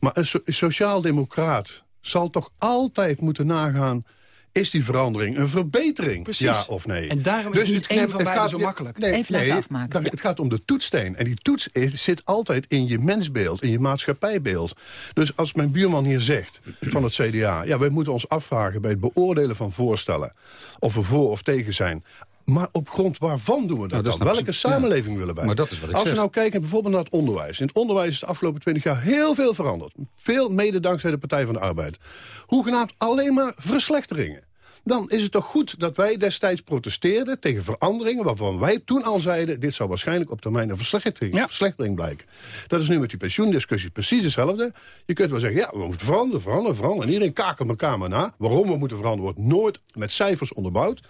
Maar een, so een sociaal-democraat zal toch altijd moeten nagaan is die verandering een verbetering? Precies. Ja of nee? En daarom is dus het niet van beide zo makkelijk. Nee, Even nee, afmaken. Het gaat om de toetssteen. En die toets is, zit altijd in je mensbeeld, in je maatschappijbeeld. Dus als mijn buurman hier zegt, van het CDA... ja, wij moeten ons afvragen bij het beoordelen van voorstellen... of we voor of tegen zijn... Maar op grond waarvan doen we dat, nou, dan? Welke samenleving willen wij? Maar dat is wat ik Als we nou kijken bijvoorbeeld naar het onderwijs. In het onderwijs is de afgelopen 20 jaar heel veel veranderd. Veel mede dankzij de Partij van de Arbeid. Hoegenaamd alleen maar verslechteringen dan is het toch goed dat wij destijds protesteerden tegen veranderingen... waarvan wij toen al zeiden, dit zou waarschijnlijk op termijn een verslechtering, ja. verslechtering blijken. Dat is nu met die pensioendiscussie precies hetzelfde. Je kunt wel zeggen, ja, we moeten veranderen, veranderen, veranderen. En iedereen kakelt elkaar maar na. Waarom we moeten veranderen wordt nooit met cijfers onderbouwd.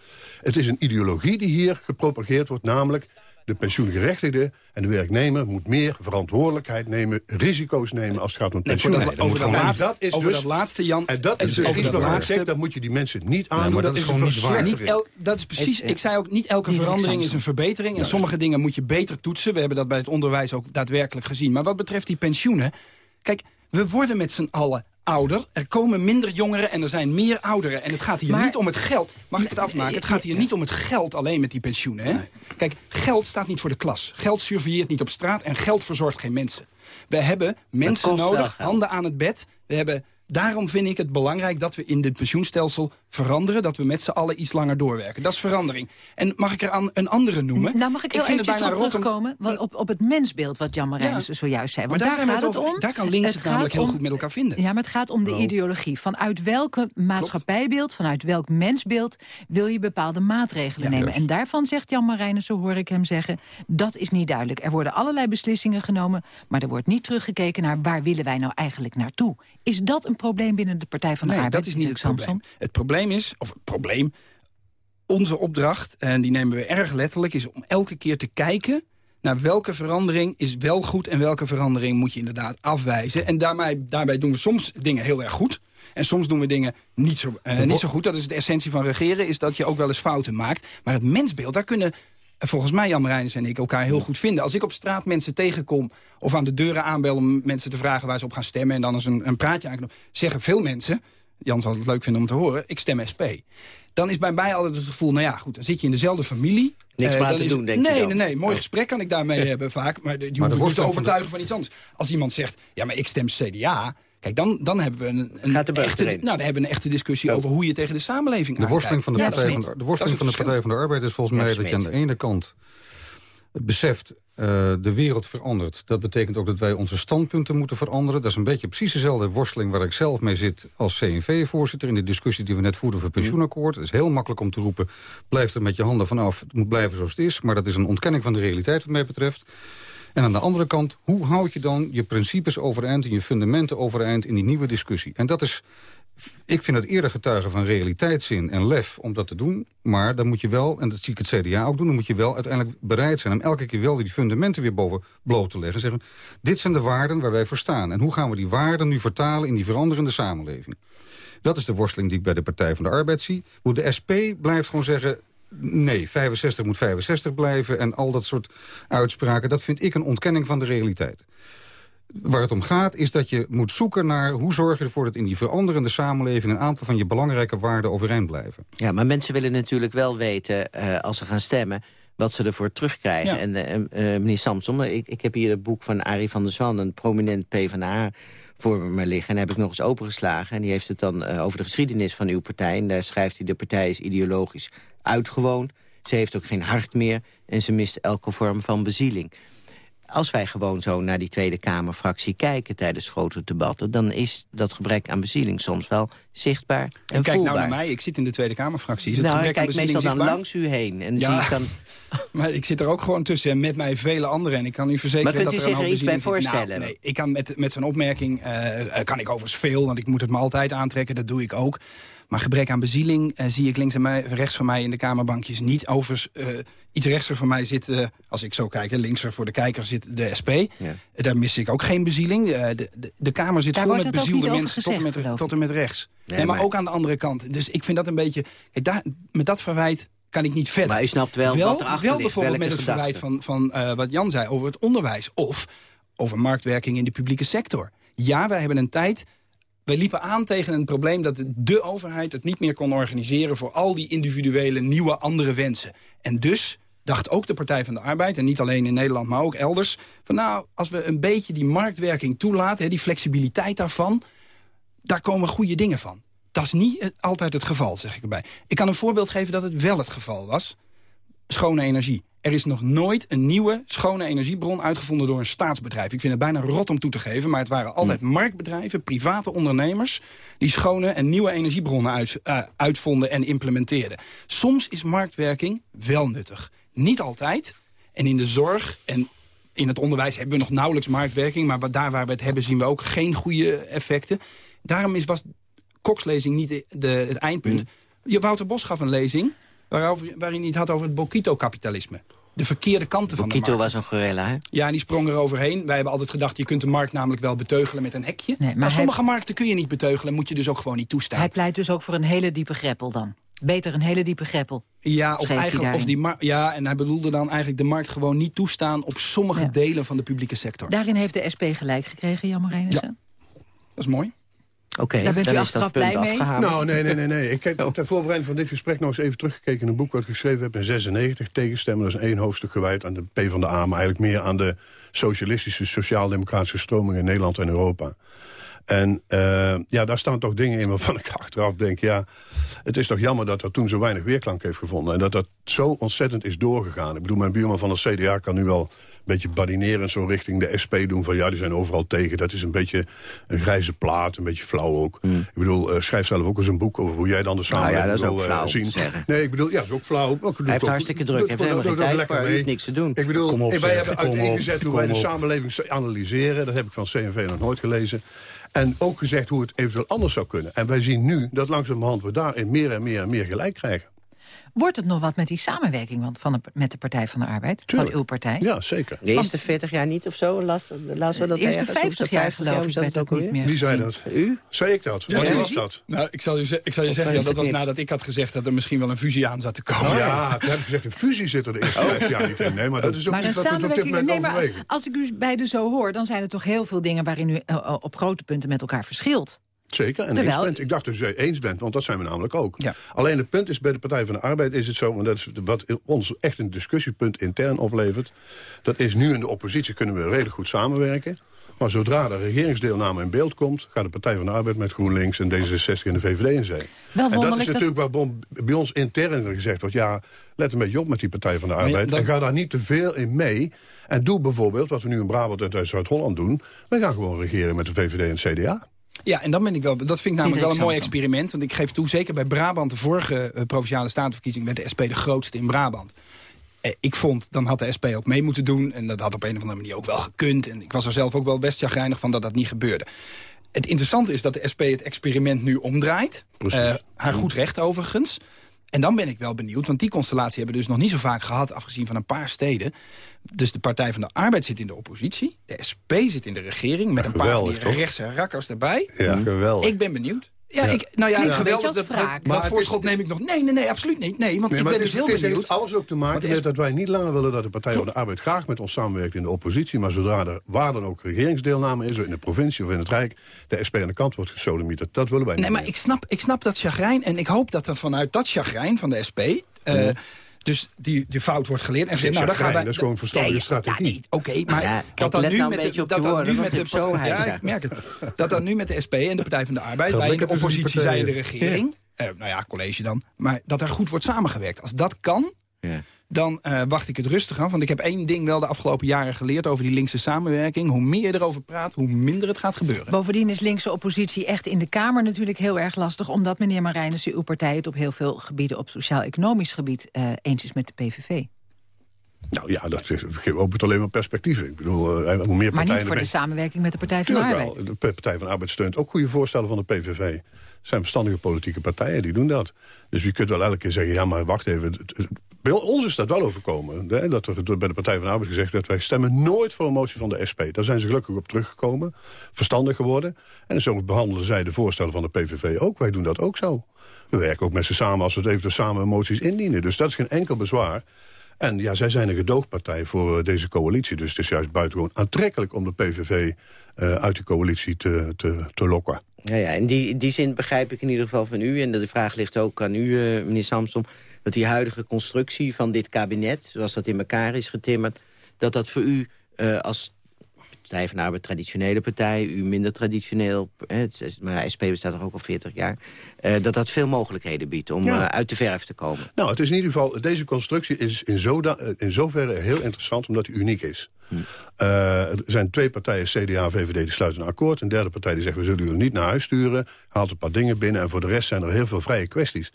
Het is een ideologie die hier gepropageerd wordt, namelijk de pensioengerechtigde en de werknemer moet meer verantwoordelijkheid nemen, risico's nemen als het gaat om pensioen. Nee, over, dat, laatste, dat is over dus, dat laatste, Jan. En dat is over dat laatste, dat moet je die mensen niet aan. Ja, maar dat, dat, is gewoon niet waar. Niet el, dat is precies, ik zei ook, niet elke verandering is een verbetering. En sommige dingen moet je beter toetsen. We hebben dat bij het onderwijs ook daadwerkelijk gezien. Maar wat betreft die pensioenen, kijk, we worden met z'n allen ouder. Er komen minder jongeren en er zijn meer ouderen. En het gaat hier niet om het geld. Mag ik het afmaken? Het gaat hier niet om het geld alleen met die pensioenen. Hè? Kijk, geld staat niet voor de klas. Geld surveilleert niet op straat en geld verzorgt geen mensen. We hebben mensen nodig, handen aan het bed. We hebben daarom vind ik het belangrijk dat we in dit pensioenstelsel veranderen. Dat we met z'n allen iets langer doorwerken. Dat is verandering. En mag ik er aan een andere noemen? Nou, mag ik heel ik even terugkomen op, op het mensbeeld wat Jan Marijnissen zojuist zei. Want daar, daar gaat het om. Daar kan links het, namelijk heel goed met elkaar vinden. Ja, maar het gaat om de ideologie. Vanuit welke maatschappijbeeld, vanuit welk mensbeeld... wil je bepaalde maatregelen nemen? En daarvan zegt Jan Marijnissen, hoor ik hem zeggen... dat is niet duidelijk. Er worden allerlei beslissingen genomen... maar er wordt niet teruggekeken naar waar willen wij nou eigenlijk naartoe. Is dat een probleem binnen de Partij van de nee, Arbeid? dat is niet het probleem. Het probleem is, of het probleem... onze opdracht, en die nemen we erg letterlijk... is om elke keer te kijken naar welke verandering is wel goed... en welke verandering moet je inderdaad afwijzen. En daarbij, daarbij doen we soms dingen heel erg goed... En soms doen we dingen niet zo, uh, niet zo goed. Dat is de essentie van regeren, is dat je ook wel eens fouten maakt. Maar het mensbeeld, daar kunnen volgens mij, Jan Marijnis en ik, elkaar heel goed vinden. Als ik op straat mensen tegenkom of aan de deuren aanbel... om mensen te vragen waar ze op gaan stemmen... en dan eens een, een praatje aanknopen, zeggen veel mensen... Jan zal het leuk vinden om te horen, ik stem SP. Dan is bij mij altijd het gevoel, nou ja, goed, dan zit je in dezelfde familie. Niks uh, te doen, denk nee, je Nee, nee, mooi gesprek kan ik daarmee hebben vaak. Maar die hoef ik niet te overtuigen van iets anders. Als iemand zegt, ja, maar ik stem CDA... Kijk, dan, dan hebben we een, een echte, nou, dan hebben we een echte discussie over hoe je tegen de samenleving de worsteling van de, partij, van, de, worsteling van de Partij van de Arbeid is volgens mij dat je aan de ene kant beseft uh, de wereld verandert. Dat betekent ook dat wij onze standpunten moeten veranderen. Dat is een beetje precies dezelfde worsteling waar ik zelf mee zit als CNV-voorzitter... in de discussie die we net voerden over het pensioenakkoord. Het is heel makkelijk om te roepen, blijf er met je handen vanaf. Het moet blijven zoals het is, maar dat is een ontkenning van de realiteit wat mij betreft. En aan de andere kant, hoe houd je dan je principes overeind... en je fundamenten overeind in die nieuwe discussie? En dat is, ik vind het eerder getuigen van realiteitszin en lef om dat te doen. Maar dan moet je wel, en dat zie ik het CDA ook doen... dan moet je wel uiteindelijk bereid zijn om elke keer wel die fundamenten weer boven bloot te leggen. Zeggen, dit zijn de waarden waar wij voor staan. En hoe gaan we die waarden nu vertalen in die veranderende samenleving? Dat is de worsteling die ik bij de Partij van de Arbeid zie. Hoe de SP blijft gewoon zeggen nee, 65 moet 65 blijven en al dat soort uitspraken... dat vind ik een ontkenning van de realiteit. Waar het om gaat is dat je moet zoeken naar... hoe zorg je ervoor dat in die veranderende samenleving... een aantal van je belangrijke waarden overeind blijven. Ja, maar mensen willen natuurlijk wel weten, uh, als ze gaan stemmen wat ze ervoor terugkrijgen. En uh, uh, meneer Samson, ik, ik heb hier het boek van Arie van der Zwan... een prominent PvdA voor me liggen. En heb ik nog eens opengeslagen. En die heeft het dan uh, over de geschiedenis van uw partij. En daar schrijft hij, de partij is ideologisch uitgewoond. Ze heeft ook geen hart meer en ze mist elke vorm van bezieling. Als wij gewoon zo naar die Tweede Kamerfractie kijken tijdens grote debatten... dan is dat gebrek aan bezieling soms wel zichtbaar en, en kijk voelbaar. nou naar mij, ik zit in de Tweede Kamerfractie. Is het nou, gebrek kijk aan bezieling meestal dan zichtbaar? langs u heen. En Ja. zie ik dan... Maar ik zit er ook gewoon tussen en met mij vele anderen. En ik kan u verzekeren Maar dat u er zich er iets bij voorstellen? Nou, nee, ik kan met, met zo'n opmerking, eh, eh, kan ik overigens veel, want ik moet het me altijd aantrekken, dat doe ik ook. Maar gebrek aan bezieling eh, zie ik links en mij, rechts van mij in de kamerbankjes niet. Overigens, eh, iets rechtser van mij zit, eh, als ik zo kijk, hè, linkser voor de kijker zit de SP. Daar mis ik ook geen bezieling. Eh, de, de, de Kamer zit Daar vol met bezielde mensen tot en, met, tot en met rechts. Nee, Nee, maar, maar- ook aan de andere kant. Dus ik vind dat een beetje... Kijk, daar, met dat verwijt kan ik niet verder. Maar u snapt wel wat erachter Wel ligt, bijvoorbeeld met het verwijt van, van eh, wat Jan zei over het onderwijs. Of over marktwerking in de publieke sector. Ja, wij hebben een tijd... Wij liepen aan tegen een probleem dat de overheid het niet meer kon organiseren... voor al die individuele, nieuwe, andere wensen. En dus dacht ook de Partij van de Arbeid, en niet alleen in Nederland, maar ook elders... van nou, als we een beetje die marktwerking toelaten, die flexibiliteit daarvan... daar komen goede dingen van. Dat is niet altijd het geval, zeg ik erbij. Ik kan een voorbeeld geven dat het wel het geval was. Schone energie. Er is nog nooit een nieuwe schone energiebron uitgevonden door een staatsbedrijf. Ik vind het bijna rot om toe te geven, maar het waren altijd marktbedrijven, private ondernemers... die schone en nieuwe energiebronnen uit, eh, uitvonden en implementeerden. Soms is marktwerking wel nuttig. Niet altijd. En in de zorg en in het onderwijs hebben we nog nauwelijks marktwerking... maar daar waar we het hebben zien we ook geen goede effecten. Daarom is, was Kokslezing niet de, de- het eindpunt. Je Wouter Bos gaf een lezing waarover, waarin hij het had over het Bokito-kapitalisme. De verkeerde kanten van de Bokito markt. was een gorilla, hè? Ja, en die sprong er overheen. Wij hebben altijd gedacht, je kunt de markt namelijk wel beteugelen met een hekje. maar maar sommige markten kun je niet beteugelen, moet je dus ook gewoon niet toestaan. Hij pleit dus ook voor een hele diepe greppel dan. Beter een hele diepe greppel. Ja, of eigenlijk, of die ja, en hij bedoelde dan eigenlijk de markt gewoon niet toestaan op sommige delen van de publieke sector. Daarin heeft de SP gelijk gekregen, Jan Marijnissen. Dat is mooi. Oké, Daar bent u achteraf blij mee? Nou, nee, nee, nee. nee. Ik heb ter voorbereiding van dit gesprek nog eens even teruggekeken... in een boek wat ik geschreven heb in 96, Tegenstemmen. Dat is één hoofdstuk gewijd aan de PvdA... maar eigenlijk meer aan de socialistische, sociaal-democratische stromingen in Nederland en Europa. En uh, ja, daar staan toch dingen in waarvan ik achteraf denk... ja, het is toch jammer dat er toen zo weinig weerklank heeft gevonden. En dat dat zo ontzettend is doorgegaan. Ik bedoel, mijn buurman van het CDA kan nu wel beetje badinerend zo richting de SP doen... van ja, die zijn overal tegen. Dat is een beetje een grijze plaat, een beetje flauw ook. Hmm. Ik bedoel, uh, schrijf zelf ook eens een boek over hoe jij dan de samenleving nou ja, dat is ook wil, flauw, zien. Zeggen. Nee, ik bedoel, ja, dat is ook flauw. Ook, hij heeft hartstikke druk, hij heeft helemaal geen tijd voor, heeft niks te doen. Ik bedoel, op, wij hebben uiteengezet hoe wij de samenleving analyseren. Dat heb ik van CNV nog nooit gelezen. En ook gezegd hoe het eventueel anders zou kunnen. En wij zien nu dat langzamerhand we daarin meer en meer en meer gelijk krijgen. Wordt het nog wat met die samenwerking want van de, met de Partij van de Arbeid? Tuurlijk. Van uw partij? Ja, zeker. De eerste 40 jaar niet of zo? Las, las we dat de eerste 50 jaar geloof ik dat ook niet meer Wie zei dat? U? Zei ik dat? Ja, was dat? Nou, ik zal je, ik zal je zeggen, ja, dat was nadat ik had gezegd... dat er misschien wel een fusie aan zat te komen. Oh, ja, toen heb ik gezegd, een fusie zit er de eerste 50 jaar niet in. Nee, maar dat is ook maar niet wat we op dit moment nee, maar Als ik u beiden zo hoor, dan zijn er toch heel veel dingen... waarin u uh, op grote punten met elkaar verschilt. Zeker, en Terwijl... eens bent. Ik dacht dus dat je eens bent, want dat zijn we namelijk ook. Alleen het punt is, bij de Partij van de Arbeid is het zo... en dat is wat ons echt een discussiepunt intern oplevert... dat is nu in de oppositie kunnen we redelijk goed samenwerken... Maar zodra de regeringsdeelname in beeld komt... gaat de Partij van de Arbeid met GroenLinks en D66 en de VVD in zee. Wel en dat is natuurlijk waar bij ons intern gezegd wordt... ja, let een beetje op met die Partij van de Arbeid... en ga daar niet te veel in mee. En doe bijvoorbeeld, wat we nu in Brabant en Zuid-Holland doen... wij gaan gewoon regeren met de VVD en het CDA. Ja, en dan ben ik wel, dat vind ik namelijk wel een mooi experiment. Want ik geef toe, zeker bij Brabant, de vorige uh, Provinciale Statenverkiezing... werd de SP de grootste in Brabant. Eh, ik vond, dan had de SP ook mee moeten doen. En dat had op een of andere manier ook wel gekund. En ik was er zelf ook wel best chagrijnig van dat dat niet gebeurde. Het interessante is dat de SP het experiment nu omdraait. Uh, haar goed recht overigens. En dan ben ik wel benieuwd, want die constellatie hebben we dus nog niet zo vaak gehad... afgezien van een paar steden. Dus de Partij van de Arbeid zit in de oppositie. De SP zit in de regering met een paar van die rechtse rakkers erbij. Ja, geweldig. Ik ben benieuwd. Ja, Ik, nou ja, geweldig. Dat, dat, dat voorschot neem ik nog. Nee, nee, nee, absoluut niet. Nee, want ik ben dus heel benieuwd. Het heeft alles ook te maken met dat wij niet langer willen dat de Partij van de Arbeid graag met ons samenwerkt in de oppositie. Maar zodra er waar dan ook regeringsdeelname is, in de provincie of in het Rijk, de SP aan de kant wordt gesodemieterd. Dat willen wij niet. Nee, maar ik snap, ik snap dat chagrijn. En ik hoop dat er vanuit dat chagrijn van de SP. Uh, dus die, die fout wordt geleerd. En zegt, nou, dan gaan wij, dat is gewoon een verstandige strategie. Ja, nee, Oké, maar ja, dat dan nu nou met de, dat dan nu met de ja, ik merk het. Dat dan nu met de SP en de Partij van de Arbeid, wij in de oppositie zijn in de regering. Eh, nou ja, college dan. Maar dat er goed wordt samengewerkt. Als dat kan, ja dan uh, wacht ik het rustig af. Want ik heb één ding wel de afgelopen jaren geleerd over die linkse samenwerking. Hoe meer je erover praat, hoe minder het gaat gebeuren. Bovendien is linkse oppositie echt in de Kamer natuurlijk heel erg lastig. Omdat meneer Marijnissen, uw partij het op heel veel gebieden op sociaal-economisch gebied uh, eens is met de PVV. Nou ja, dat opent alleen maar perspectieven. Ik bedoel, uh, hoe meer maar niet voor de samenwerking met de Partij van de Arbeid. Wel. De Partij van de Arbeid steunt ook goede voorstellen van de PVV. Het zijn verstandige politieke partijen, die doen dat. Dus je kunt wel elke keer zeggen, ja maar wacht even... Ons is dat wel overkomen. Hè? Dat er bij de Partij van de Arbeid gezegd werd... wij stemmen nooit voor een motie van de SP. Daar zijn ze gelukkig op teruggekomen. Verstandig geworden. En zo behandelen zij de voorstellen van de PVV ook. Wij doen dat ook zo. We werken ook met ze samen als we het even samen moties indienen. Dus dat is geen enkel bezwaar. En ja, zij zijn een gedoogpartij voor uh, deze coalitie. Dus het is juist buitengewoon aantrekkelijk om de PVV eh, uit de coalitie te, te, te lokken. Ja, ja, in die, die zin begrijp ik in ieder geval van u. En de vraag ligt ook aan u, uh, meneer Samson dat die huidige constructie van dit kabinet... zoals dat in elkaar is getimmerd... dat dat voor u uh, als Partij van de Arbeid traditionele partij... u minder traditioneel, maar SP bestaat er ook al 40 jaar... Uh, dat dat veel mogelijkheden biedt om uh, uit de verf te komen. Nou, het is in ieder geval... deze constructie is in, zoda, in zoverre heel interessant omdat die uniek is. Uh, er zijn twee partijen, CDA en VVD, die sluiten een akkoord. Een derde partij die zegt, we zullen jullie niet naar huis sturen. Haalt een paar dingen binnen en voor de rest zijn er heel veel vrije kwesties.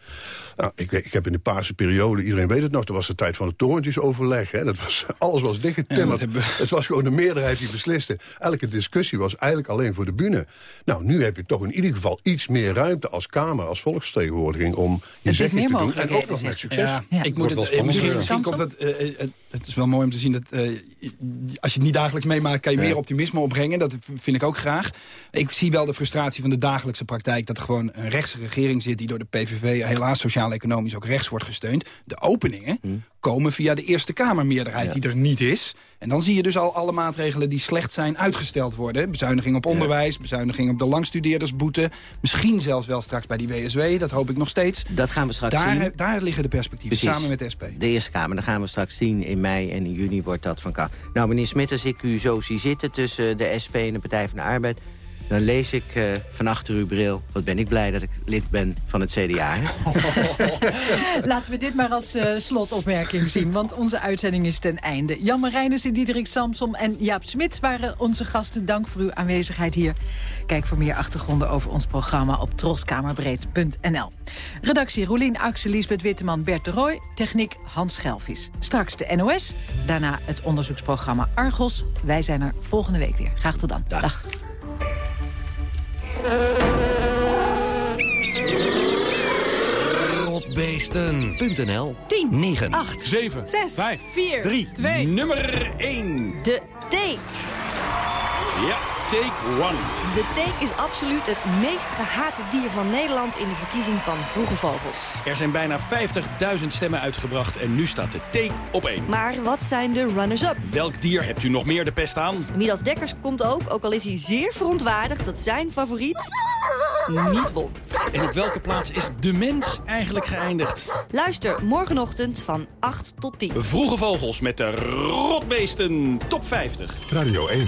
Nou, ik, ik heb in de paarse periode, iedereen weet het nog... dat was de tijd van het torentjesoverleg. Hè. Dat was, alles was dichtgetimmerd. Ja, het was gewoon de meerderheid die besliste. Elke discussie was eigenlijk alleen voor de bühne. Nou, nu heb je toch in ieder geval iets meer ruimte als Kamer... als volksvertegenwoordiging om je zegje te doen. En ook nog met succes. Ja, ik moet het, misschien, misschien komt het... Uh, het is wel mooi om te zien dat... Uh, als je het niet dagelijks meemaakt, kan je meer optimisme opbrengen. Dat vind ik ook graag. Ik zie wel de frustratie van de dagelijkse praktijk... dat er gewoon een rechtse regering zit die door de PVV... helaas sociaal-economisch ook rechts wordt gesteund. De openingen hm. Komen via de Eerste Kamermeerderheid die er niet is. En dan zie je dus al alle maatregelen die slecht zijn uitgesteld worden. Bezuiniging op onderwijs, bezuiniging op de langstudeerdersboete. Misschien zelfs wel straks bij die WSW, dat hoop ik nog steeds. Dat gaan we straks daar, zien. Daar liggen de perspectieven, samen met de SP. De Eerste Kamer, dat gaan we straks zien. In mei en in juni wordt dat van kracht. Nou, meneer Smit, als ik u zo zie zitten tussen de SP en de Partij van de Arbeid... Dan lees ik uh, van achter uw bril... wat ben ik blij dat ik lid ben van het CDA. Laten we dit maar als uh, slotopmerking zien, want onze uitzending is ten einde. Jan Marijnissen, Diederik Samsom en Jaap Smit waren onze gasten. Dank voor uw aanwezigheid hier. Kijk voor meer achtergronden over ons programma op troskamerbreed.nl. Redactie Roelien Axel, Lisbeth Witteman, Bert de Roy. Techniek Hans Schelvis. Straks de NOS, daarna het onderzoeksprogramma Argos. Wij zijn er volgende week weer. Graag tot dan. Dag. Rotbeesten.nl 10, 9, 8, 7, 6, 5, 4, 3, 2, nummer 1. De Take. Ja, Take One. De Take is absoluut het meest gehate dier van Nederland in de verkiezing van Vroege Vogels. Er zijn bijna 50.000 stemmen uitgebracht en nu staat de Take op één. Maar wat zijn de runners-up? Welk dier hebt u nog meer de pest aan? Midas Dekkers komt ook, ook al is hij zeer verontwaardigd dat zijn favoriet niet won. En op welke plaats is de mens eigenlijk geëindigd? Luister morgenochtend van 8 tot 10. Vroege Vogels met de rotbeesten top 50. Radio 1.